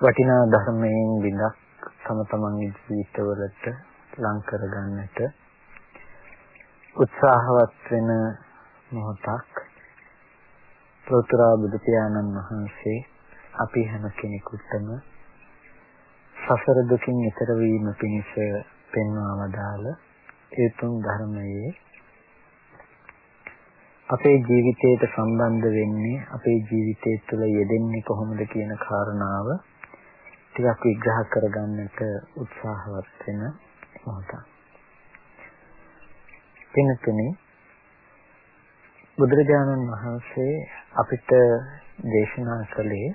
වටිනා ධර්මයෙන් විඳක් තම තමන්ගේ ජීවිතවලට ලං කරගන්නට උත්සාහවත් වෙන මොහොතක් ප්‍රතුරා බුදු පියාණන් වහන්සේ අපි හැම කෙනෙකුටම සසර දුකින් ඈතර වීම පිණිස පෙන්වා වදාළ ඒ තුන් ධර්මයේ අපේ ජීවිතයට සම්බන්ධ වෙන්නේ අපේ ජීවිතය තුළ යෙදෙන්නේ කොහොමද කියන කාරණාව ටිකක් විග්‍රහ කරගන්නට උත්සාහවත් වෙන මොහොතක්. වෙනතුනි බුදුරජාණන් වහන්සේ අපිට දේශනා කළේ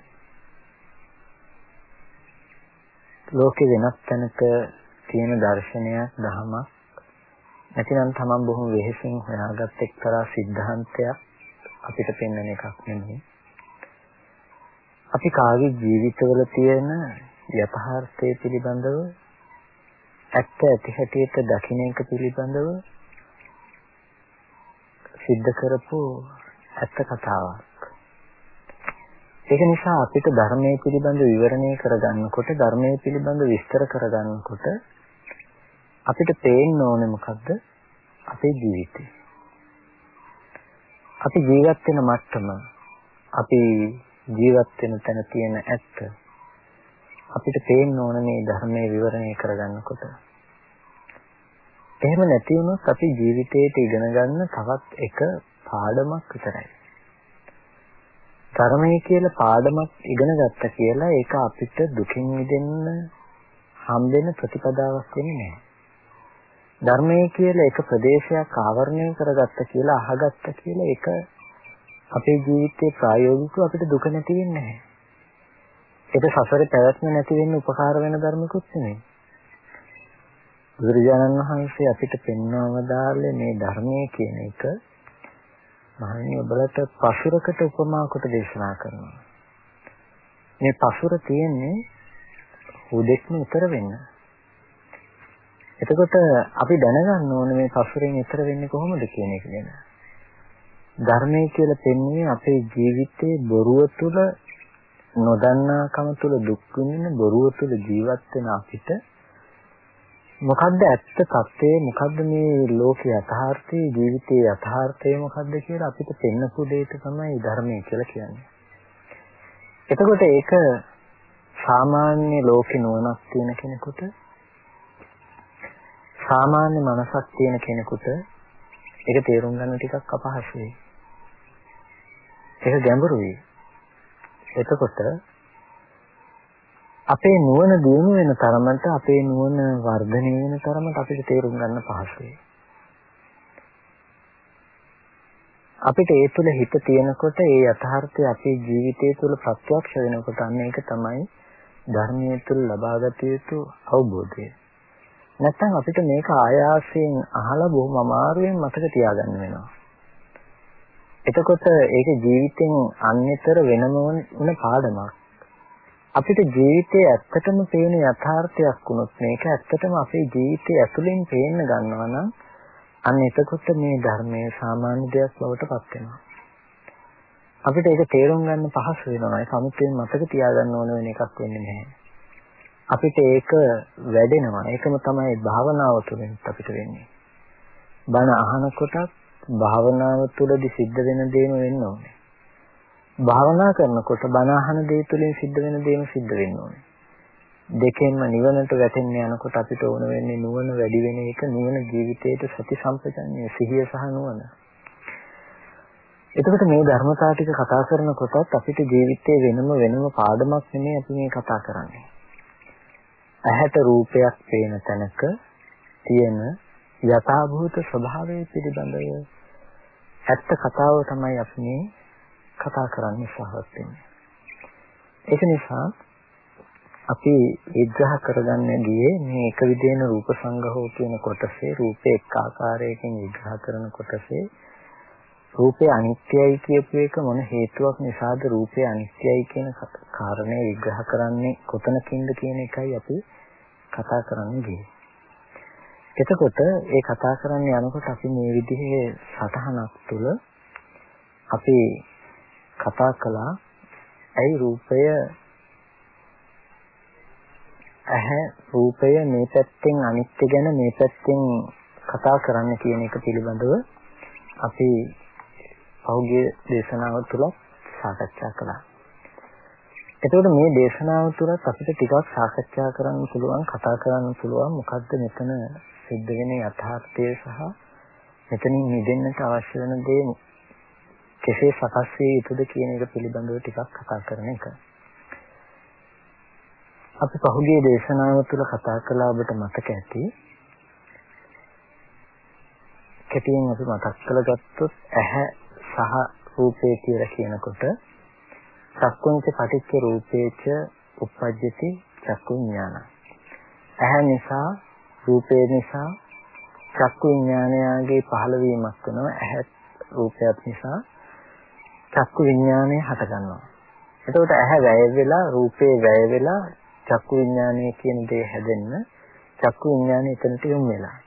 ලෝකේ වෙනස් තැනක තියෙන දර්ශනයක් දහමක් නැතිනම් තමන් බොහොම වෙහෙසින් හොයාගත් එක්තරා સિદ્ધාන්තයක් අපිට පෙන්වන එකක් නෙමෙයි අපි කාගේ ජීවිතවල තියෙන යථාර්ථය පිළිබඳව ඇත්ත ඇති හැටියට දකින්න එක පිළිබඳව සිද්ධ කරපු ඇත්ත කතාවක්. ඒක නිසා අපිට ධර්මයේ පිළිබඳ විවරණය කරගන්නකොට ධර්මයේ පිළිබඳ විස්තර කරගන්නකොට අපිට පේන්න ඕනේ මොකද්ද? අපේ ජීවිතේ. අපි ජීවත් වෙන මට්ටම අපි ජීවත් වෙන තැන තියෙන ඇත්ත අපිට පේන්න ඕන මේ ධර්මයේ විවරණය කරගන්නකොට. එහෙම නැති වුණොත් අපි ජීවිතේට ඉගෙන ගන්න තවත් එක පාඩමක් විතරයි. ධර්මයේ කියලා පාඩමක් ඉගෙන ගත්තා කියලා ඒක අපිට දුකින් මිදෙන්න හම්බෙන ප්‍රතිපදාවක් වෙන්නේ නැහැ. ධර්මයේ කියලා එක ප්‍රදේශයක් ආවරණය කරගත්ත කියලා අහගත්ත කියලා ඒක අපේ ජීවිතේ ප්‍රායෝගිකව අපිට දුක නැති වෙන්නේ නැහැ. ඒක සසරේ පැවැත්ම නැති වෙන්න උපකාර වෙන ධර්මිකුත් නෙමෙයි. බුදුරජාණන් වහන්සේ අපිට පෙන්වව දාලේ මේ ධර්මයේ කියන එක මහණනි ඔබලට පසුරකට උපමා කොට දේශනා කරනවා. මේ පසුර තියෙන්නේ හුදෙක්ම උතර වෙන්න. එතකොට අපි දැනගන්න ඕනේ මේ සසරෙන් ඈතර වෙන්නේ කොහොමද කියන එක ගැන. ධර්මයේ කියලා පෙන්වන්නේ අපේ ජීවිතේ බොරුව තුළ නොදන්නාකම තුළ දුක් විඳින බොරුව තුළ ජීවත් වෙන අපිට මොකද්ද ඇත්ත తත්වය මොකද්ද මේ ලෝකේ යථාර්ථයේ ජීවිතයේ යථාර්ථය මොකද්ද කියලා අපිට පෙන්වපු දෙයට තමයි ධර්මය කියලා කියන්නේ. එතකොට ඒක සාමාන්‍ය ලෝකේ නුවණක් තියෙන කෙනෙකුට සාමාන්‍ය මනසක් තියෙන කෙනෙකුට ඒක තේරුම් ගන්න ටිකක් අපහසුයි. ඒක ගැඹුරුයි. එතකොට අපේ නුවණ දියුණු වෙන තරමට අපේ නුවණ වර්ධනය වෙන තරමට අපිට තේරුම් ගන්න පහසුයි. අපිට ඒ තුළ හිත තියෙනකොට ඒ යථාර්ථය අපේ ජීවිතය තුළ ප්‍රත්‍යක්ෂ වෙනකොට අන්න ඒක තමයි ධර්මයේ තුල ලබාගත යුතු අවබෝධය. නැත්නම් අපිට මේක ආයාසයෙන් අහලා බොහොම අමාරුවෙන් මතක තියාගන්න වෙනවා. එතකොට ඒක ජීවිතෙන් අන්‍යතර වෙනම වුණ පාඩමක්. අපිට ජීවිතයේ ඇත්තටම පේන යථාර්ථයක් වුණොත් මේක ඇත්තටම අපේ ජීවිතයේ ඇතුලෙන් පේන්න ගන්නවා නම් අන්න එතකොට මේ ධර්මයේ සාමාන්‍ය දෙයක් බවට පත් වෙනවා. අපිට ඒක තේරුම් ගන්න පහසු වෙනවා. ඒක අමුතුවෙන් මතක තියාගන්න ඕන වෙන එකක් වෙන්නේ නැහැ. අපිට ඒක වැඩෙනවා. ඒකම තමයි භාවනාව තුළින් අපිට වෙන්නේ. බණ අහනකොටත් භාවනාව තුළදී සිද්ධ වෙන දේම වෙන්න ඕනේ. භාවනා කරනකොට බණ අහන දේ තුළින් සිද්ධ වෙන දේම සිද්ධ වෙන්න ඕනේ. දෙකෙන්ම නිවනට වැටෙන්න යනකොට අපිට ඕන වෙන්නේ නුවණ වැඩි වෙන එක නුවණ ජීවිතයට සති සම්පජන්‍ය සිහිය සහ නුවණ. එතකොට මේ ධර්මතාව ටික කතා කරනකොටත් අපිට ජීවිතේ වෙනම වෙනම පාඩමක් නෙමෙයි අපි මේ කතා කරන්නේ. ඇහැට රූපයක් පේන තැනක තියෙන යථාභූත ස්වභාවය පිළිබඳව ඇත්ත කතාව තමයි අපි මේ කතා කරන්න උත්සාහවත් වෙන්නේ. ඒක නිසා අපි විග්‍රහ කරගන්න ගියේ මේ එක විදිහේන රූප සංගහෝ කියන කොටසේ රූපේ එක් ආකාරයකින් විග්‍රහ කරන කොටසේ රූපේ අනිත්‍යයි කියපු එක මොන හේතුවක් නිසාද රූපේ අනිත්‍යයි කියන කාරණය විග්‍රහ කරන්නේ කොතනකින්ද කියන එකයි අපි කතා කරන්න ගියේ. එතකොට ඒ කතා කරන්න යනකොට අපි මේ විදිහේ සටහනක් තුළ අපි කතා කළා ඇයි රූපය ඇහැ රූපය මේ පැත්තෙන් අනිත්‍ය ගැන මේ පැත්තෙන් කතා කරන්න කියන එක පිළිබඳව අපි පෞද්ගල දේශනාව තුළ සාකච්ඡා කළා. එතකොට මේ දේශනාව තුළත් අපිට ටිකක් සාකච්ඡා කරන්න පුළුවන් කතා කරන්න පුළුවන් මොකද්ද මෙතන සිද්ධ වෙන යථාර්ථය සහ මෙතනින් මිදෙන්නට අවශ්‍ය වෙන දේ කෙසේ සකස් විය යුතුද කියන එක පිළිබඳව ටිකක් කතා කරන එක. අපි පහුගිය දේශනාව තුළ කතා කළා ඔබට මතක ඇති. කෙටියෙන් අපි මතක් කරගත්තොත් ඇහැ සහ රූපේ කියලා කියනකොට චක්කුංච පටිච්ච රූපේච උප්පජ්ජති චක්කු විඥාන. ඇහැ නිසා රූපේ නිසා චක්කු විඥානයගේ පහළවීමක් වෙනවා. ඇහැ රූපයත් නිසා චක්කු විඥානය හට ගන්නවා. එතකොට ඇහැ වැය වෙලා රූපේ වැය වෙලා චක්කු විඥානය කියන දේ හැදෙන්න චක්කු විඥානය එතනට යොමු වෙලා.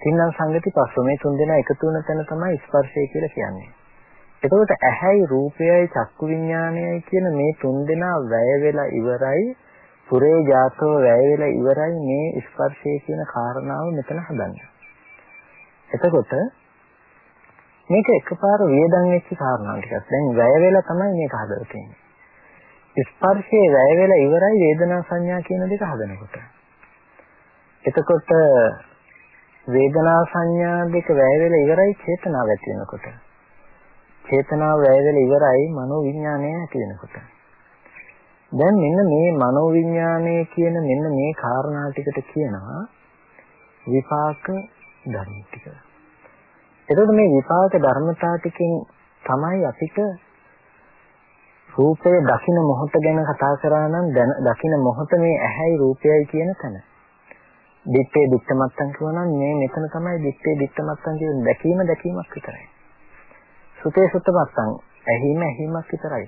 තින්නම් සංගති පස්ස මේ තුන් දෙනා එකතු වෙන තැන තමයි ස්පර්ශය කියලා කියන්නේ. එතකොට ඇහැයි රූපයයි චක්කු විඥානයයි කියන මේ තුන් දෙනා වැය වෙලා ඉවරයි පුරේ ජාතව වැය වෙලා ඉවරයි මේ ස්පර්ශය කියන කාරණාව මෙතන හදන්නේ. එතකොට මේක එකපාර වියදම් වෙච්ච කාරණා ටිකක්. දැන් වැය වෙලා තමයි මේක හදලා තියෙන්නේ. ස්පර්ශයේ වැය වෙලා ඉවරයි වේදනා සංඥා කියන දෙක හදනකොට. එතකොට වේදනා සංඥා දෙක වැය වෙලා ඉවරයි චේතනාව ඇති වෙනකොට. චේතනාව වැය වෙලා ඉවරයි මනෝ විඥානය ඇති වෙනකොට. දැන් මෙන්න මේ මනෝ විඥානය කියන මෙන්න මේ කාරණා ටිකට කියනවා විපාක ධර්ම ටික. එතකොට මේ විපාක ධර්මතා ටිකෙන් තමයි අපිට රූපය දකින මොහොත ගැන කතා කරා නම් දකින මොහොත මේ ඇහැයි රූපයයි කියන තැන. දිත්තේ දිත්තමත්තන් කියනවා මේ මෙතන තමයි දිත්තේ දිත්තමත්තන් කියන දැකීම දැකීමක් විතරයි. සුතේ සුත්තමත්තන් ඇහිම ඇහිමක් විතරයි.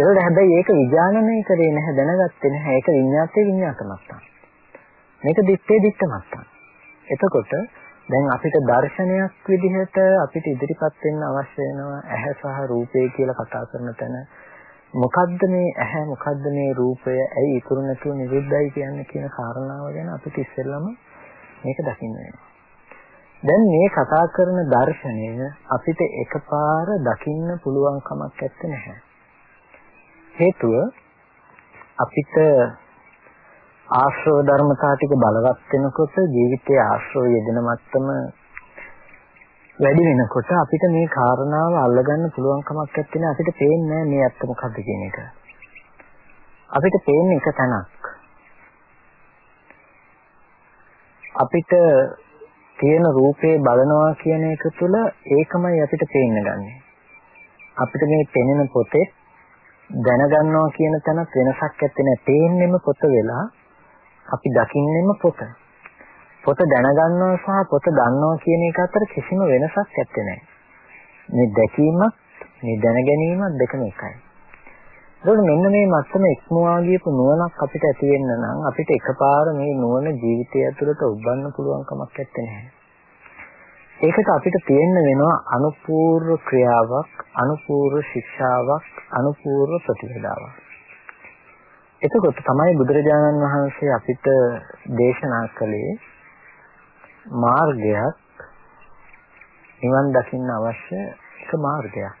ඒකට හැබැයි ඒක විඥානනය කරේ නැහැ දැනගත්තේ නැහැ ඒක විඤ්ඤාතේ විඤ්ඤාතමත්තන්. මේක දිත්තේ දිත්තමත්තන්. එතකොට දැන් අපිට දර්ශනයක් විදිහට අපිට ඉදිරිපත් වෙන්න අවශ්‍ය වෙනවා ඇහැ සහ රූපය කියලා කතා කරන තැන මොකද්ද මේ ඇහැ මොකද්ද මේ රූපය ඇයි ඉතුරු නැතුව නිරුද්ධයි කියන්නේ කියන කාරණාව ගැන අපිට ඉස්සෙල්ලම මේක දකින්න වෙනවා. දැන් මේ කතා කරන දර්ශනය අපිට එකපාර දකින්න පුළුවන් කමක් නැත්තේ. හේතුව අපිට ආශ්‍රව ධර්මතා ටික බලවත් වෙනකොට ජීවිතයේ ආශ්‍රව යෙදෙන මට්ටම වැඩි වෙනකොට අපිට මේ කාරණාව අල්ලගන්න පුළුවන් කමක් නැත්තේ අපිට පේන්නේ මේ ඇත්ත මොකද්ද කියන එක. අපිට පේන්නේ එක තැනක්. අපිට තියෙන රූපේ බලනවා කියන එක තුළ ඒකමයි අපිට පේන්න ගන්නෙ. අපිට මේ පෙනෙන පොතේ දැනගන්නවා කියන තැන වෙනසක් ඇත්තේ නැහැ. පේන්නෙම පොත වෙලා අපි දකින්නෙම පොත. පොත දැනගන්නවා සහ පොත දන්නවා කියන එක අතර කිසිම වෙනසක් ඇත්තේ නැහැ. මේ දැකීමත් මේ දැනගැනීමත් දෙකම එකයි. ඒකෝට මෙන්න මේ මත්තම ඉක්මවා ගියපු නුවණක් අපිට ඇති වෙන්න නම් අපිට එකපාර මේ නුවණ ජීවිතය ඇතුළත උබ්බන්න පුළුවන් කමක් නැත්තේ නෑ. ඒකට අපිට තියෙන්න වෙනවා අනුපූර්ව ක්‍රියාවක්, අනුපූර්ව ශික්ෂාවක්, අනුපූර්ව ප්‍රතිපදාවක්. එතකොට තමයි බුදුරජාණන් වහන්සේ අපිට දේශනා කළේ මාර්ගයක් නිවන් දකින්න අවශ්‍ය එක මාර්ගයක්.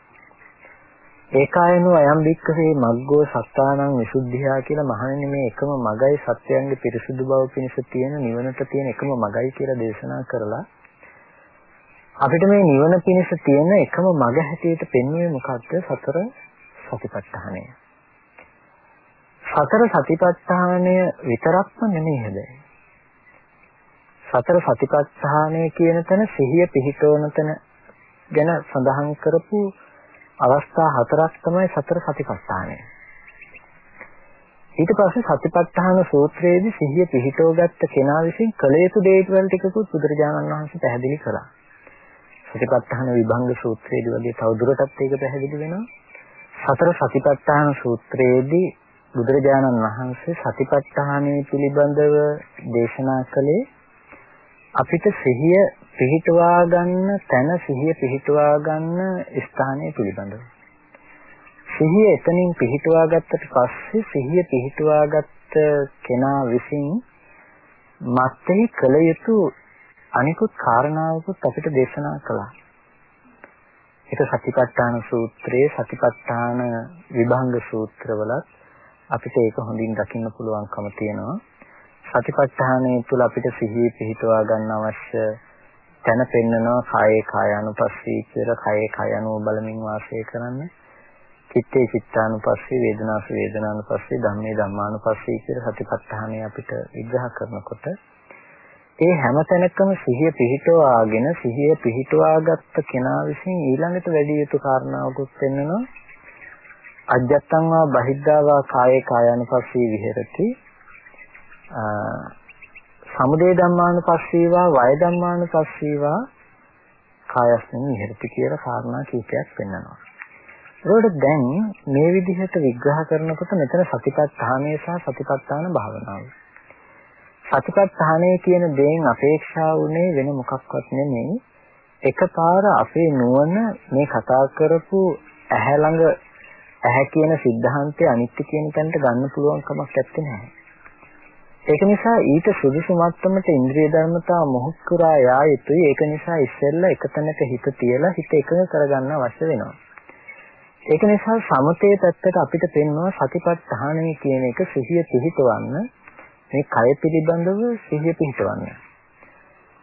ඒකායනෝ අයම් වික්කසේ මග්ගෝ සත්තානං විසුද්ධියා කියලා මහණෙනි මේ එකම මගයි සත්‍යයන්ගේ පිරිසුදු බව පිණිස තියෙන නිවනට තියෙන එකම මගයි කියලා දේශනා කරලා අපිට මේ නිවන පිණිස තියෙන එකම මග හැටියට පෙන්වන්නේ මොකක්ද සතර සතිපට්ඨානය. සතර සතිපට්ඨානය විතරක්ම නෙමෙයි හැබැයි. සතර සතිපට්ඨානය කියන තැන සිහිය පිහිටවන තැන ගැන සඳහන් කරපු අවස්ථා හතරක් තමයි සතර සතිපට්ඨානය. ඊට පස්සේ සතිපට්ඨාන සූත්‍රයේදී සිහිය පිහිටවගත්ත කෙනා විසින් කළ යුතු දේවල් ටිකකුත් බුදුරජාණන් වහන්සේ පැහැදිලි කළා. සතිපට්ඨාන විභංග සූත්‍රයේදී වගේ තවදුරටත් ඒක පැහැදිලි වෙනවා. සතර සතිපට්ඨාන සූත්‍රයේදී බුදුරජාණන් වහන්සේ සතිපට්ඨානය පිළිබඳව දේශනා කළේ අපිට සිහිය පිහිටුවා ගන්න තැන සිහිය පිහිටුවා ගන්න ස්ථානය පිළිබඳව. සිහිය එතනින් පිහිටුවා ගත්තට පස්සේ සිහිය පිහිටුවා ගත්ත කෙනා විසින් මත්ෙහි කළ යුතු අනිකුත් කාරණාවකුත් අපිට දේශනා කළා. ඒක සතිපට්ඨාන සූත්‍රයේ සතිපට්ඨාන විභංග සූත්‍රවලත් අපිට ඒක හොඳින් දකින්න පුළුවන්කම තියෙනවා. සතිපට්ඨානය තුළ අපිට සිහිය පිහිටවා ගන්න අවශ්‍ය තැන පෙන්නනවා කායේ කායानुපස්සී කියලා කායේ කායानु බලමින් වාසය කරන්න. චිත්තේ චිත්තානුපස්සී වේදනාස වේදනානුපස්සී ධම්මේ ධම්මානුපස්සී කියලා සතිපට්ඨානය අපිට විග්‍රහ කරනකොට ඒ හැම තැනකම සිහිය පිහිටවාගෙන සිහිය පිහිටවාගත්ත කෙනා විසින් ඊළඟට වැඩි යුතු කාරණාවකුත් පෙන්වනවා අජත්තං වා බහිද්ධා වා කායේ කායानुපස්සී විහෙරති සමුදේ ධම්මානුපස්සීවා වය ධම්මානුපස්සීවා කායස්මින් විහෙරති කියලා කාරණා කීපයක් පෙන්වනවා. ඒකට දැන් මේ විදිහට විග්‍රහ කරනකොට මෙතන සතිපට්ඨානය සහ සතිපට්ඨාන භාවනාව. සතිපත්තහණය කියන දෙයෙන් අපේක්ෂා වුණේ වෙන මොකක්වත් නෙමෙයි. එකපාර අපේ නුවණ මේ කතා කරපු ඇහැ ළඟ ඇහැ කියන સિદ્ધාන්තය අනිත්‍ය කියන තැනට ගන්න පුළුවන් කමක් නැත්තේ නෑ. ඒක නිසා ඊට සුදුසු මට්ටමට ඉන්ද්‍රිය ධර්මතා මොහොත් කරා යා යුතුයි. ඒක නිසා ඉස්සෙල්ලා එක තැනක හිත තියලා හිත එකඟ කරගන්න අවශ්‍ය වෙනවා. ඒක නිසා සමතේ පැත්තට අපිට පෙන්වන සතිපත්තහණය කියන එක සිහිය පිහිටවන්න මේ කය පිළිබඳව සිහිය පිහිටවන්න.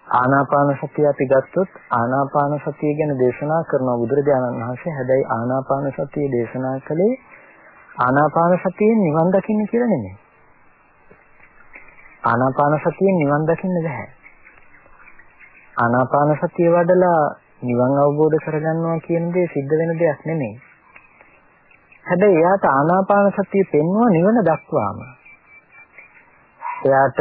ආනාපාන සතිය අපි ගත්තොත් ආනාපාන සතිය ගැන දේශනා කරන බුදුරජාණන් වහන්සේ හැබැයි ආනාපාන සතිය දේශනා කළේ ආනාපාන සතියෙන් නිවන් දකින්න කියලා නෙමෙයි. ආනාපාන සතියෙන් නිවන් දකින්න බෑ. ආනාපාන සතිය වඩලා නිවන් අවබෝධ කරගන්නවා කියන දේ සිද්ධ වෙන දෙයක් නෙමෙයි. හැබැයි එයාට ආනාපාන සතිය පෙන්වුව නිවන දක්වාම. එයාට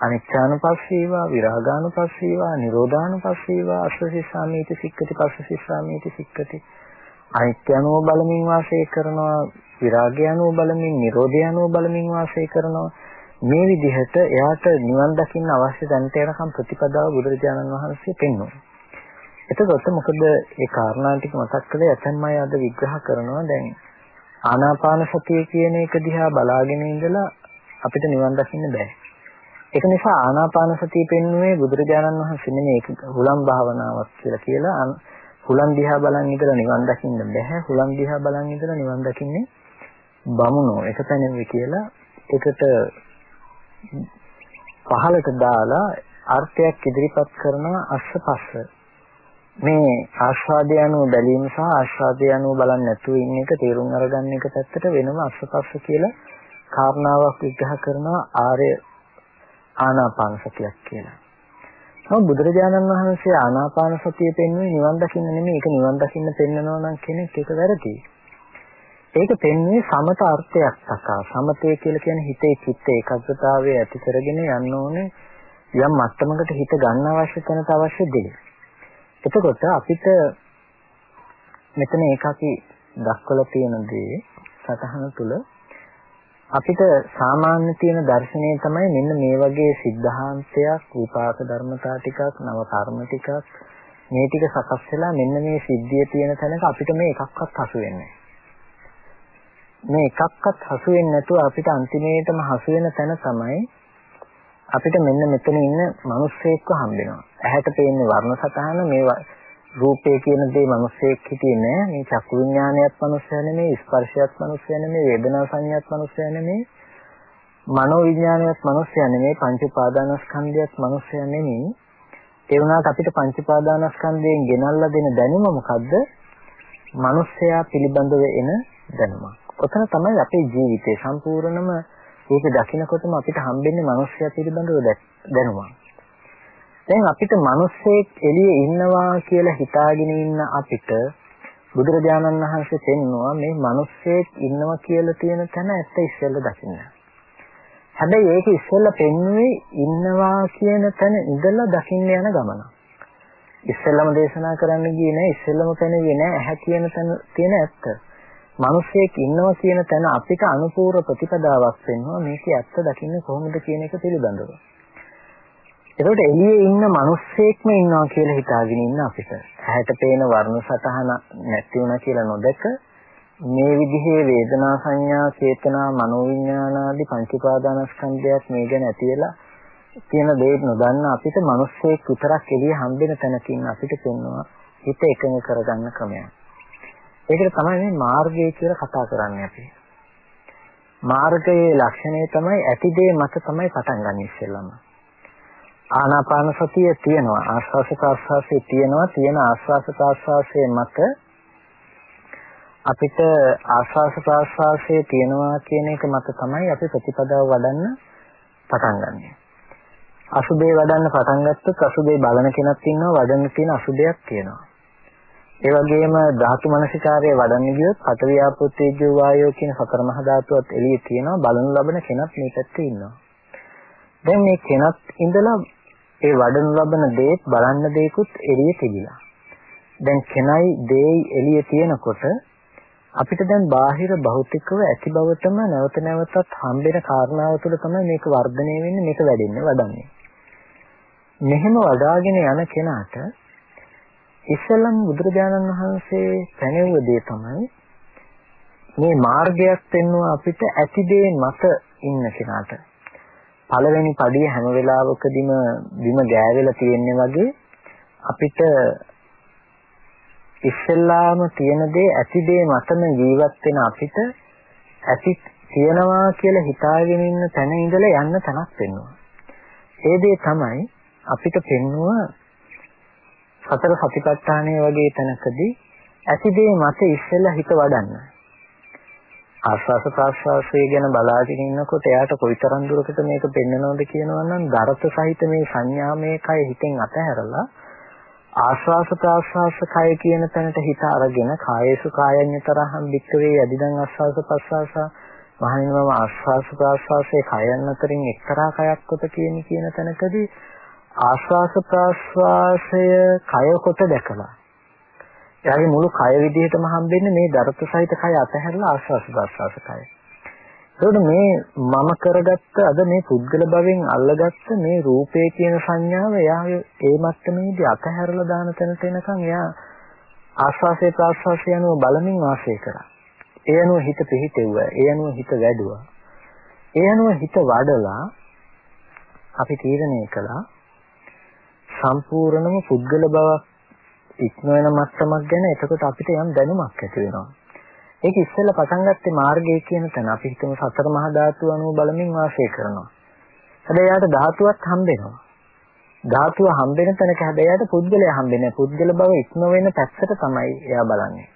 අනිච්චානුපස්සීවා විරාගානුපස්සීවා නිරෝධානුපස්සීවා අස්සසිස්සාමීති සික්කති පස්සසිස්සාමීති සික්කති. අනිත්‍යනෝ බලමින් වාසය කරනවා විරාගයනෝ බලමින් නිරෝධයනෝ බලමින් වාසය කරනවා. මේ විදිහට එයාට නිවන් දකින්න අවශ්‍ය දැනට යනකම් ප්‍රතිපදාව බුදුරජාණන් වහන්සේ පෙන්වනවා. එතකොට මොකද ඒ කාරණා ටික මතක් කළේ? ඇතැම් අය අද විග්‍රහ කරනවා දැන් ආනාපාන සතිය කියන එක දිහා බලාගෙන ඉඳලා අපිට නිවන් දකින්න බෑ. ඒක නිසා ආනාපාන සතිය පෙන්වුවේ බුදුරජාණන් වහන්සේ නෙමෙයි ඒක හුලම් භාවනාවක් කියලා කියලා හුලම් දිහා බලන් ඉඳලා නිවන් දකින්න බෑ. හුලම් දිහා බලන් ඉඳලා නිවන් දකින්නේ බමුණෝ එක තැනෙවි කියලා ඒකට පහලට දාලා අර්ථයක් ඉදිරිපත් කරන අස්සපස්ස මේ ආස්වාදය අනුව බැලීම සහ ආස්වාදය අනුව බලන්නේ නැතුව ඉන්න එක තේරුම් අරගන්න එක පැත්තට වෙනම අස්සපස්ස කියලා කාරණාවක් විග්‍රහ කරනවා ආර්ය ආනාපාන සතියක් කියලා. නමුත් බුදුරජාණන් වහන්සේ ආනාපාන සතිය පෙන්වන්නේ නිවන් දකින්න නෙමෙයි ඒක නිවන් දකින්න පෙන්නනවා නම් කෙනෙක් ඒක වැරදි. ඒක පෙන්වන්නේ සමත අර්ථයක් සකා. සමතය කියලා කියන්නේ හිතේ චිත්ත ඒකාග්‍රතාවය ඇති කරගෙන යන්න ඕනේ යම් මට්ටමකට හිත ගන්න අවශ්‍ය තැනට අවශ්‍ය දේ. එතකොට අපිට මෙතන ඒක අපි දක්වලා තියෙන දේ සතහන තුල අපිට සාමාන්‍ය තියෙන දර්ශනය තමයි මෙන්න මේ වගේ සිද්ධාන්තයක් විපාක ධර්මතා ටිකක් නව කර්ම ටිකක් මේ ටික සකස් වෙලා මෙන්න මේ සිද්ධිය තියෙන තැනක අපිට මේ එකක්වත් හසු වෙන්නේ මේ එකක්වත් හසු වෙන්නේ නැතුව අපිට අන්තිමේටම හසු වෙන තැන තමයි අපිට මෙන්න මෙතන ඉන්න මිනිස්සෙක්ව හම්බෙනවා. ඇහැට පේන්නේ වර්ණ සතහන මේ රූපය කියන දේ මිනිස්සෙක් හිටියේ නෑ. මේ චක්කු විඥානයත් මිනිස්සය නෙමෙයි, ස්පර්ශයත් මිනිස්සය නෙමෙයි, වේදනා සංඥාත් මිනිස්සය නෙමෙයි. මනෝ විඥානයත් මිනිස්සය නෙමෙයි, පංච උපාදානස්කන්ධයත් මිනිස්සය නෙමෙයි. ඒ වුණාට අපිට පංච උපාදානස්කන්ධයෙන් ගෙනල්ලා දෙන දැනුම මොකද්ද? මිනිස්සයා පිළිබඳව එන දැනුමක්. ඔතන තමයි අපේ ජීවිතේ සම්පූර්ණම ඒක දකිනකොටම අපිට හම්බෙන්නේ මිනිස්සයා පිළිබඳව දැනුමක්. දැන් අපිට මිනිස්සෙක් එළියේ ඉන්නවා කියලා හිතාගෙන ඉන්න අපිට බුදුරජාණන් වහන්සේ පෙන්නවා මේ මිනිස්සෙක් ඉන්නවා කියලා තියෙන තැන ඇත්ත ඉස්සෙල්ලා දකින්න. හැබැයි ඒක ඉස්සෙල්ලා පෙන්වුවේ ඉන්නවා කියන තැන ඉඳලා දකින්න යන ගමන. ඉස්සෙල්ලම දේශනා කරන්න ගියේ නෑ ඉස්සෙල්ලම පෙන්වුවේ නෑ ඇහැ කියන තැන තියෙන ඇත්ත. මිනිස්සෙක් ඉන්නවා කියන තැන අපිට අනුපූර්ව ප්‍රතිපදාවක් වෙනවා මේක ඇත්ත දකින්නේ කොහොමද කියන එක පිළිබඳව. ඒකට එළියේ ඉන්න මිනිස්සෙක්ම ඉන්නවා කියලා හිතාගෙන ඉන්න අපිට. ඇහැට පේන වර්ණ සටහන නැති වුණා කියලා නොදක මේ විදිහේ වේදනා සංඥා, චේතනා, මනෝවිඤ්ඤාණ ආදී පංච උපාදානස්කන්ධයක් මේ ගැන ඇතිලා කියන දේ නොදන්න අපිට මිනිස්සෙක් විතරක් එළිය හම්බෙන තැනකින් අපිට පෙන්නවා හිත එකඟ කරගන්න ක්‍රමයක්. ඒකට තමයි මේ මාර්ගය කියලා කතා කරන්නේ අපි. මාර්ගයේ ලක්ෂණය තමයි ඇති දේ මත තමයි පටන් ගන්න ඉස්සෙල්ලම. ආනාපාන සතිය තියෙනවා ආස්වාස ප්‍රාස්වාසයේ තියෙනවා තියෙන ආස්වාස ප්‍රාස්වාසයේ මත අපිට ආස්වාස ප්‍රාස්වාසයේ තියෙනවා කියන එක මත තමයි අපි ප්‍රතිපදාව වඩන්න පටන් ගන්නෙ. අසුබේ වඩන්න පටන් ගත්තොත් අසුබේ බලන කෙනෙක් ඉන්නවා වඩන්න තියෙන අසුබයක් තියෙනවා. ඒ වගේම ධාතු මනසිකාරයේ වඩන්න ගියොත් පඨවි ආපෝ තේජෝ වායෝ කියන සතර මහා ධාතුවත් එළියේ තියෙනවා බලන ලබන කෙනත් මේ පැත්තේ ඉන්නවා. දැන් මේ කෙනත් ඉඳලා ඒ වඩනු ලබන දේත් බලන්න දේකුත් එළිය තිබිලා. දැන් කෙනයි දේයි එළිය තියෙනකොට අපිට දැන් බාහිර භෞතිකව ඇති බවටම නැවත නැවතත් හම්බෙන කාරණාව තුළ තමයි මේක වර්ධනය වෙන්නේ මේක වැඩෙන්නේ වඩන්නේ. මෙහෙම වඩාගෙන යන කෙනාට ඉස්සෙල්ලම බුදුරජාණන් වහන්සේ පැනෙවුව දේ තමයි මේ මාර්ගයක් පෙන්වුව අපිට ඇති දේ මත ඉන්න කෙනාට පළවෙනි පඩිය හැම වෙලාවකදීම බිම ගෑවෙලා තියෙන්නේ වගේ අපිට ඉස්සෙල්ලාම තියෙන දේ ඇති දේ මතම ජීවත් වෙන අපිට ඇති තියනවා කියලා හිතාගෙන ඉන්න තැන ඉඳලා යන්න තැනක් වෙනවා. ඒ දේ තමයි අපිට පෙන්වුව සතර සතිපට්ඨානය වගේ තැනකදී ඇති දේ මත ඉස්සෙල්ලා හිත වඩන්න. ආස්වාස ප්‍රාස්වාසය ගැන බලාගෙන ඉන්නකොට එයාට කොයිතරම් දුරකට මේක පෙන්වනවද කියනවා නම් දරත සහිත මේ සංඥාමය කය හිතෙන් අතහැරලා ආස්වාස ප්‍රාස්වාස කය කියන තැනට හිත අරගෙන කායේසු කායඤ්‍යතරහම් වික්‍රේ යදිදන් ආස්වාස ප්‍රාස්වාස මහණෙනිමම ආස්වාස ප්‍රාස්වාසයේ කයන් අතරින් එක්තරා කයක් කොට කියන කියන තැනකදී ආස්වාස ප්‍රාස්වාසය කය කොට දැකලා එයාගේ මුළු කය විදිහටම හම්බෙන්නේ මේ දරත සහිත කය අතහැරලා ආස්වාස් ප්‍රාස්වාස කය. ඒකට මේ මම කරගත්ත අද මේ පුද්ගල භවෙන් අල්ලගත්ත මේ රූපේ කියන සංඥාව එයා ඒ මට්ටමේදී අතහැරලා දාන තැනට එනකන් එයා ආස්වාසේ ප්‍රාස්වාසය යනුව බලමින් වාසය කරා. ඒ අනුව හිත පිහිටෙව්වා. ඒ අනුව හිත වැඩුවා. ඒ අනුව හිත වඩලා අපි තීරණය කළා සම්පූර්ණම පුද්ගල බවක් ඉක්ම වෙන මට්ටමක් ගැන එතකොට අපිට යම් දැනුමක් ඇති වෙනවා. ඒක ඉස්සෙල්ලා පටන් ගත්තේ මාර්ගය කියන තැන. අපි හිතමු සතර මහා ධාතු අනුව බලමින් වාසය කරනවා. හැබැයි යාට ධාතුවක් හම්බෙනවා. ධාතුව හම්බෙන තැනක හැබැයි යාට පුද්ගලයා හම්බෙන්නේ පුද්ගල බව ඉක්ම වෙන පැත්තට තමයි එයා බලන්නේ.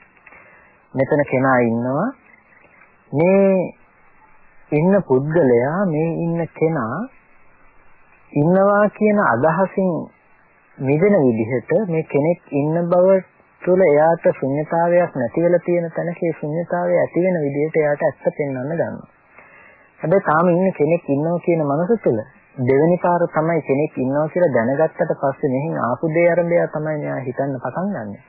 මෙතන කෙනා ඉන්නවා. මේ ඉන්න පුද්ගලයා මේ ඉන්න කෙනා ඉන්නවා කියන අදහසින් මිදෙන විදිහට මේ කෙනෙක් ඉන්න බව තුළ එයාට ශුන්්‍යතාවයක් නැති වෙලා තියෙන තැනක ඒ ශුන්්‍යතාවය ඇති වෙන විදිහට එයාට ඇත්ත පෙන්වන්න ගන්නවා. හැබැයි තාම ඉන්න කෙනෙක් ඉන්නවා කියන මනස තුළ දෙවෙනි පාර තමයි කෙනෙක් ඉන්නවා කියලා දැනගත්තට පස්සේ මෙහින් ආපු දේ අරඹය තමයි මෙයා හිතන්න පටන් ගන්නෙ.